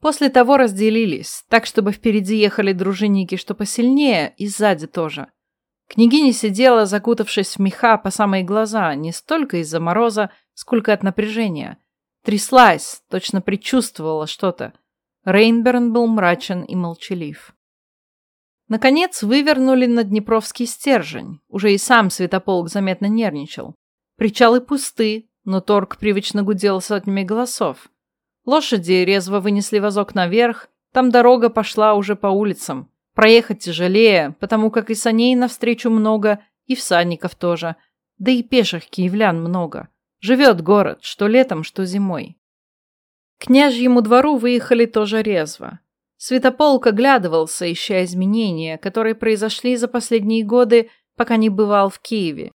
После того разделились, так чтобы впереди ехали дружинники что посильнее и сзади тоже. Княгиня сидела, закутавшись в меха по самые глаза, не столько из-за мороза, сколько от напряжения. Тряслась, точно предчувствовала что-то. Рейнберн был мрачен и молчалив. Наконец вывернули на Днепровский стержень. Уже и сам Святополк заметно нервничал. Причалы пусты, но торг привычно гудел сотнями голосов. Лошади резво вынесли вазок наверх, там дорога пошла уже по улицам. Проехать тяжелее, потому как и саней навстречу много, и всадников тоже. Да и пеших киевлян много. Живет город, что летом, что зимой. Княжьему двору выехали тоже резво. Святополк оглядывался, ища изменения, которые произошли за последние годы, пока не бывал в Киеве.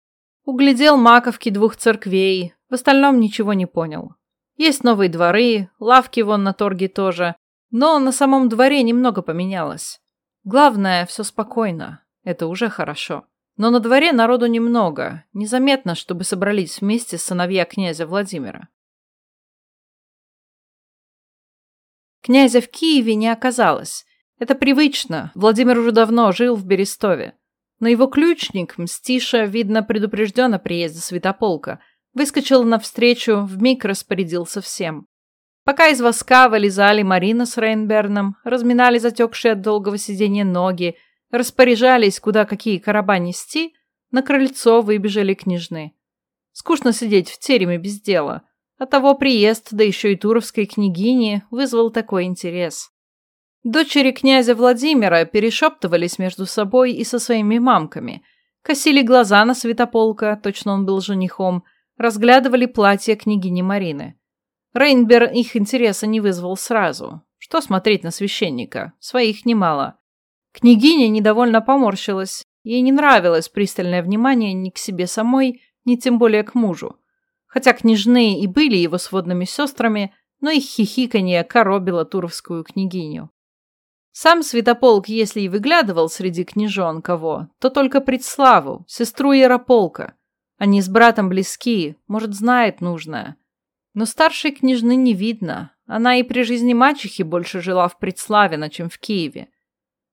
Углядел маковки двух церквей, в остальном ничего не понял. Есть новые дворы, лавки вон на торге тоже, но на самом дворе немного поменялось. Главное, все спокойно, это уже хорошо. Но на дворе народу немного, незаметно, чтобы собрались вместе сыновья князя Владимира. Князя в Киеве не оказалось. Это привычно, Владимир уже давно жил в Берестове. Но его ключник, Мстиша, видно, предупрежден о приезде Святополка, выскочил навстречу, вмиг распорядился всем. Пока из воска вылезали Марина с Рейнберном, разминали затекшие от долгого сидения ноги, распоряжались, куда какие короба нести, на крыльцо выбежали княжны. Скучно сидеть в тереме без дела – Оттого приезд, да еще и туровской княгини, вызвал такой интерес. Дочери князя Владимира перешептывались между собой и со своими мамками, косили глаза на Святополка, точно он был женихом, разглядывали платье княгини Марины. Рейнбер их интереса не вызвал сразу. Что смотреть на священника? Своих немало. Княгиня недовольно поморщилась. Ей не нравилось пристальное внимание ни к себе самой, ни тем более к мужу. Хотя княжны и были его сводными сестрами, но их хихиканье коробило туровскую княгиню. Сам Святополк, если и выглядывал среди княжон кого, то только Предславу, сестру Ярополка. Они с братом близки, может, знает нужное. Но старшей княжны не видно. Она и при жизни мачехи больше жила в Предславино, чем в Киеве.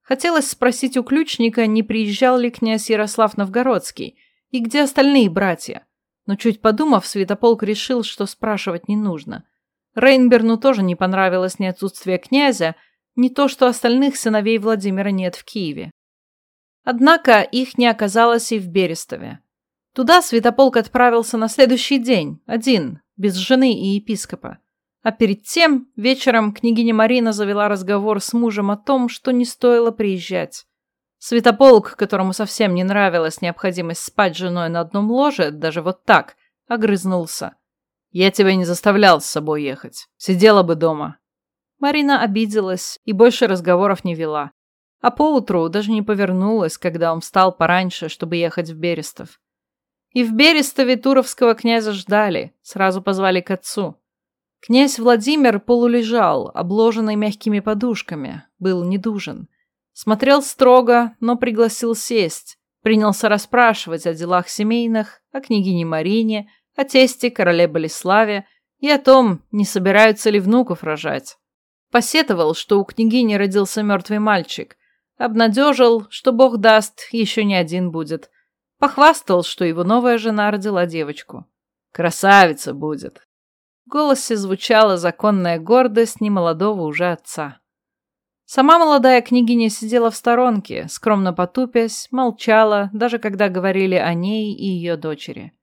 Хотелось спросить у ключника, не приезжал ли князь Ярослав Новгородский, и где остальные братья но чуть подумав, Святополк решил, что спрашивать не нужно. Рейнберну тоже не понравилось ни отсутствие князя, ни то, что остальных сыновей Владимира нет в Киеве. Однако их не оказалось и в Берестове. Туда Святополк отправился на следующий день, один, без жены и епископа. А перед тем, вечером княгиня Марина завела разговор с мужем о том, что не стоило приезжать. Святополк, которому совсем не нравилась необходимость спать с женой на одном ложе, даже вот так, огрызнулся. «Я тебя не заставлял с собой ехать. Сидела бы дома». Марина обиделась и больше разговоров не вела. А поутру даже не повернулась, когда он встал пораньше, чтобы ехать в Берестов. И в Берестове туровского князя ждали, сразу позвали к отцу. Князь Владимир полулежал, обложенный мягкими подушками, был недужен. Смотрел строго, но пригласил сесть. Принялся расспрашивать о делах семейных, о княгине Марине, о тесте короле Болеславе и о том, не собираются ли внуков рожать. Посетовал, что у княгини родился мертвый мальчик. Обнадежил, что бог даст, еще не один будет. Похвастал, что его новая жена родила девочку. «Красавица будет!» В голосе звучала законная гордость немолодого уже отца. Сама молодая княгиня сидела в сторонке, скромно потупясь, молчала, даже когда говорили о ней и ее дочери.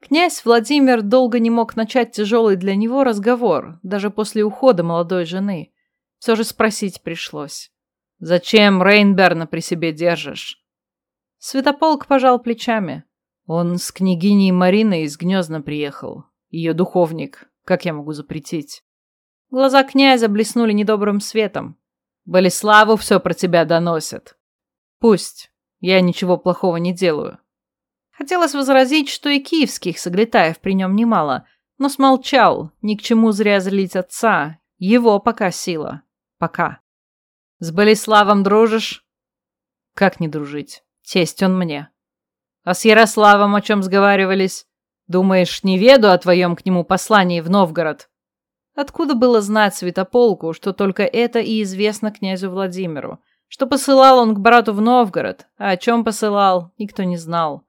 Князь Владимир долго не мог начать тяжелый для него разговор, даже после ухода молодой жены. Все же спросить пришлось. «Зачем Рейнберна при себе держишь?» Святополк пожал плечами. «Он с княгиней Мариной из Гнезна приехал. Ее духовник. Как я могу запретить?» Глаза князя блеснули недобрым светом. Болеславу все про тебя доносят. Пусть. Я ничего плохого не делаю. Хотелось возразить, что и киевских соглетаев при нем немало, но смолчал, ни к чему зря злить отца. Его пока сила. Пока. С Болеславом дружишь? Как не дружить? Тесть он мне. А с Ярославом о чем сговаривались? Думаешь, не веду о твоем к нему послании в Новгород? Откуда было знать Святополку, что только это и известно князю Владимиру? Что посылал он к брату в Новгород, а о чем посылал, никто не знал.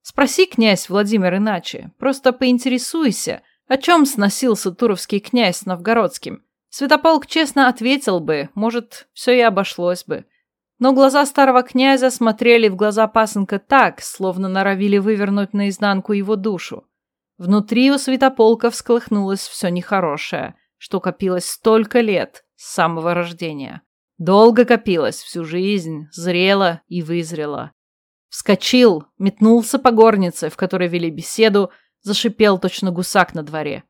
Спроси, князь Владимир, иначе. Просто поинтересуйся, о чем сносился туровский князь новгородским. Святополк честно ответил бы, может, все и обошлось бы. Но глаза старого князя смотрели в глаза пасынка так, словно норовили вывернуть наизнанку его душу. Внутри у Святополка всколыхнулось все нехорошее, что копилось столько лет, с самого рождения. Долго копилось, всю жизнь, зрело и вызрело. Вскочил, метнулся по горнице, в которой вели беседу, зашипел точно гусак на дворе.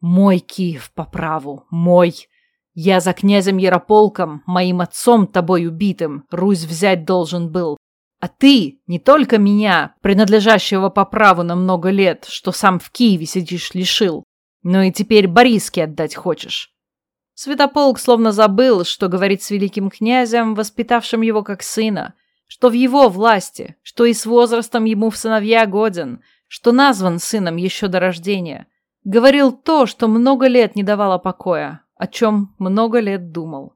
«Мой Киев по праву, мой! Я за князем Ярополком, моим отцом тобой убитым, Русь взять должен был, а ты не только меня, принадлежащего по праву на много лет, что сам в Киеве сидишь, лишил, но и теперь Бориске отдать хочешь. Святополк словно забыл, что говорит с великим князем, воспитавшим его как сына, что в его власти, что и с возрастом ему в сыновья годен, что назван сыном еще до рождения. Говорил то, что много лет не давало покоя, о чем много лет думал.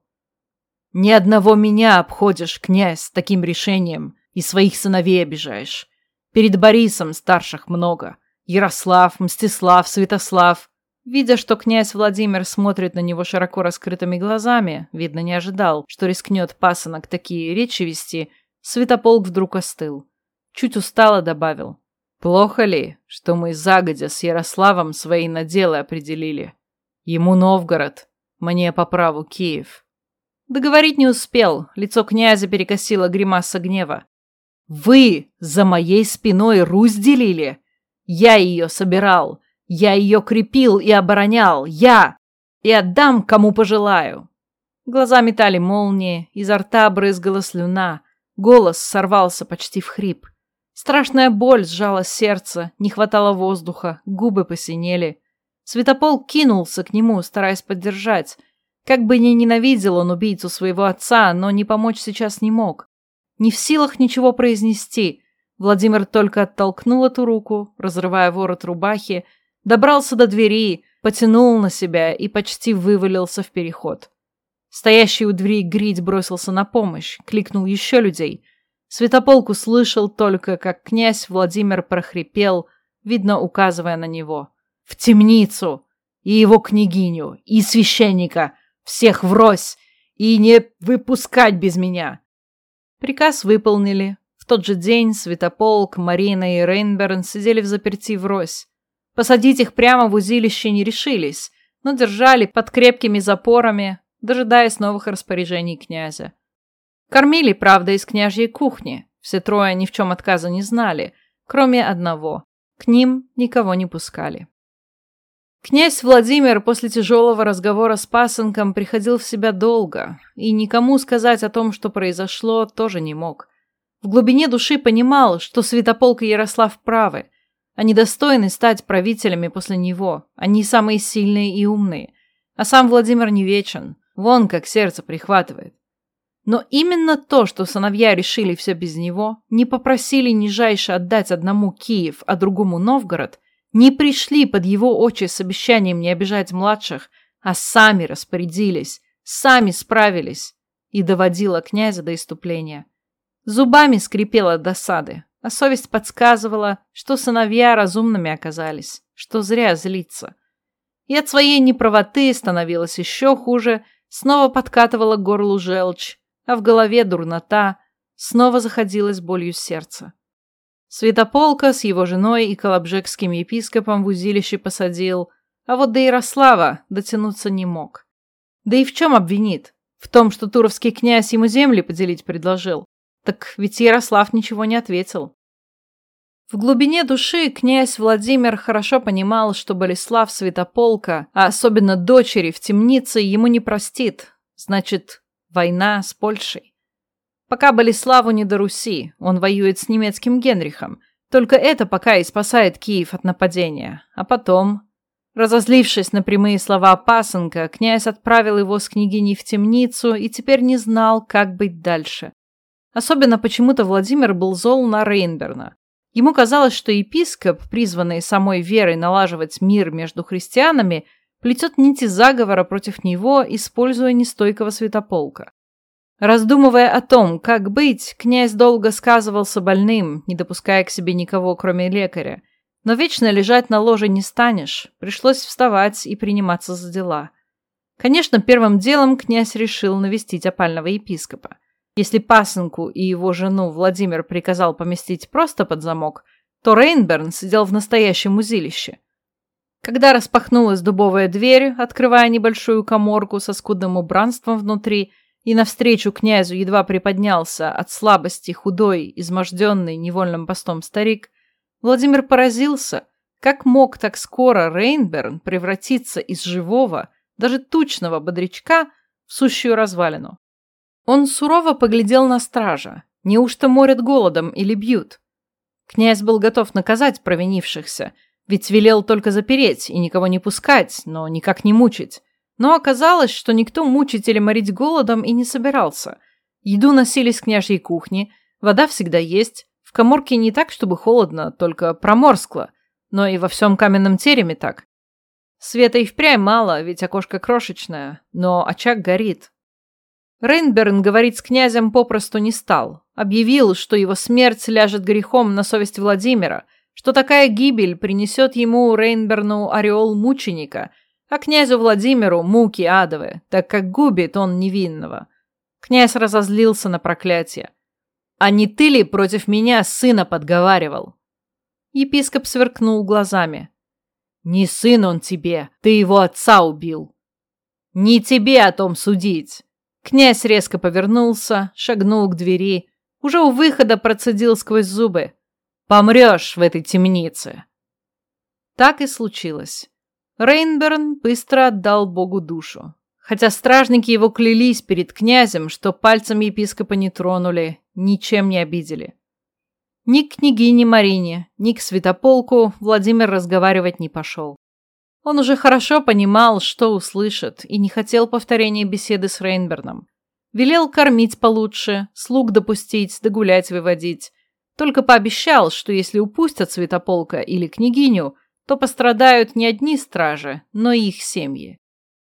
«Ни одного меня обходишь, князь, с таким решением, и своих сыновей обижаешь. Перед Борисом старших много. Ярослав, Мстислав, Святослав. Видя, что князь Владимир смотрит на него широко раскрытыми глазами, видно, не ожидал, что рискнет пасынок такие речи вести, Святополк вдруг остыл. Чуть устало добавил. «Плохо ли, что мы загодя с Ярославом свои наделы определили? Ему Новгород, мне по праву Киев». Договорить не успел, лицо князя перекосило гримаса гнева. Вы за моей спиной Русь делили. Я ее собирал. Я ее крепил и оборонял. Я! И отдам, кому пожелаю. Глаза метали молнии, изо рта брызгала слюна. Голос сорвался почти в хрип. Страшная боль сжала сердце, не хватало воздуха, губы посинели. Светопол кинулся к нему, стараясь поддержать. Как бы ни ненавидел он убийцу своего отца, но не помочь сейчас не мог. Не в силах ничего произнести, Владимир только оттолкнул эту руку, разрывая ворот рубахи, добрался до двери, потянул на себя и почти вывалился в переход. Стоящий у двери Грить бросился на помощь, кликнул еще людей. Святополк услышал только, как князь Владимир прохрипел, видно, указывая на него. «В темницу! И его княгиню, и священника! Всех врозь! И не выпускать без меня!» Приказ выполнили. В тот же день Святополк, Марина и Рейнберн сидели в заперти врозь. Посадить их прямо в узилище не решились, но держали под крепкими запорами, дожидаясь новых распоряжений князя. Кормили, правда, из княжьей кухни. Все трое ни в чем отказа не знали, кроме одного. К ним никого не пускали. Князь Владимир после тяжелого разговора с пасынком приходил в себя долго, и никому сказать о том, что произошло, тоже не мог. В глубине души понимал, что Святополк и Ярослав правы. Они достойны стать правителями после него, они самые сильные и умные. А сам Владимир не вечен, вон как сердце прихватывает. Но именно то, что сыновья решили все без него, не попросили нижайше отдать одному Киев, а другому Новгород, не пришли под его очи с обещанием не обижать младших, а сами распорядились, сами справились, и доводила князя до иступления. Зубами скрипела от досады, а совесть подсказывала, что сыновья разумными оказались, что зря злиться. И от своей неправоты становилось еще хуже, снова подкатывала горлу желчь, а в голове дурнота, снова заходилось болью сердца. Святополка с его женой и колобжекским епископом в узилище посадил, а вот до Ярослава дотянуться не мог. Да и в чем обвинит? В том, что туровский князь ему земли поделить предложил. Так ведь Ярослав ничего не ответил. В глубине души князь Владимир хорошо понимал, что Болеслав Святополка, а особенно дочери в темнице, ему не простит. Значит, Война с Польшей. Пока Болеславу не до Руси, он воюет с немецким Генрихом. Только это пока и спасает Киев от нападения. А потом... Разозлившись на прямые слова пасынка, князь отправил его с княгиней в темницу и теперь не знал, как быть дальше. Особенно почему-то Владимир был зол на Рейнберна. Ему казалось, что епископ, призванный самой верой налаживать мир между христианами, плетет нити заговора против него, используя нестойкого святополка. Раздумывая о том, как быть, князь долго сказывался больным, не допуская к себе никого, кроме лекаря. Но вечно лежать на ложе не станешь, пришлось вставать и приниматься за дела. Конечно, первым делом князь решил навестить опального епископа. Если пасынку и его жену Владимир приказал поместить просто под замок, то Рейнберн сидел в настоящем узилище – когда распахнулась дубовая дверь, открывая небольшую коморку со скудным убранством внутри, и навстречу князю едва приподнялся от слабости худой, изможденный невольным постом старик, Владимир поразился, как мог так скоро Рейнберн превратиться из живого, даже тучного бодрячка в сущую развалину. Он сурово поглядел на стража. Неужто морят голодом или бьют? Князь был готов наказать провинившихся – ведь велел только запереть и никого не пускать, но никак не мучить. Но оказалось, что никто мучить или морить голодом и не собирался. Еду носили с княжьей кухни, вода всегда есть, в коморке не так, чтобы холодно, только проморскло, но и во всем каменном тереме так. Света и впрямь мало, ведь окошко крошечное, но очаг горит. Рейнберн говорить с князем попросту не стал. Объявил, что его смерть ляжет грехом на совесть Владимира – что такая гибель принесет ему, Рейнберну, ореол мученика, а князю Владимиру муки адовые, так как губит он невинного. Князь разозлился на проклятие. «А не ты ли против меня сына подговаривал?» Епископ сверкнул глазами. «Не сын он тебе, ты его отца убил». «Не тебе о том судить!» Князь резко повернулся, шагнул к двери, уже у выхода процедил сквозь зубы. Помрешь в этой темнице!» Так и случилось. Рейнберн быстро отдал Богу душу. Хотя стражники его клялись перед князем, что пальцем епископа не тронули, ничем не обидели. Ни к княгине Марине, ни к святополку Владимир разговаривать не пошел. Он уже хорошо понимал, что услышит, и не хотел повторения беседы с Рейнберном. Велел кормить получше, слуг допустить, догулять выводить, только пообещал, что если упустят Святополка или княгиню, то пострадают не одни стражи, но и их семьи.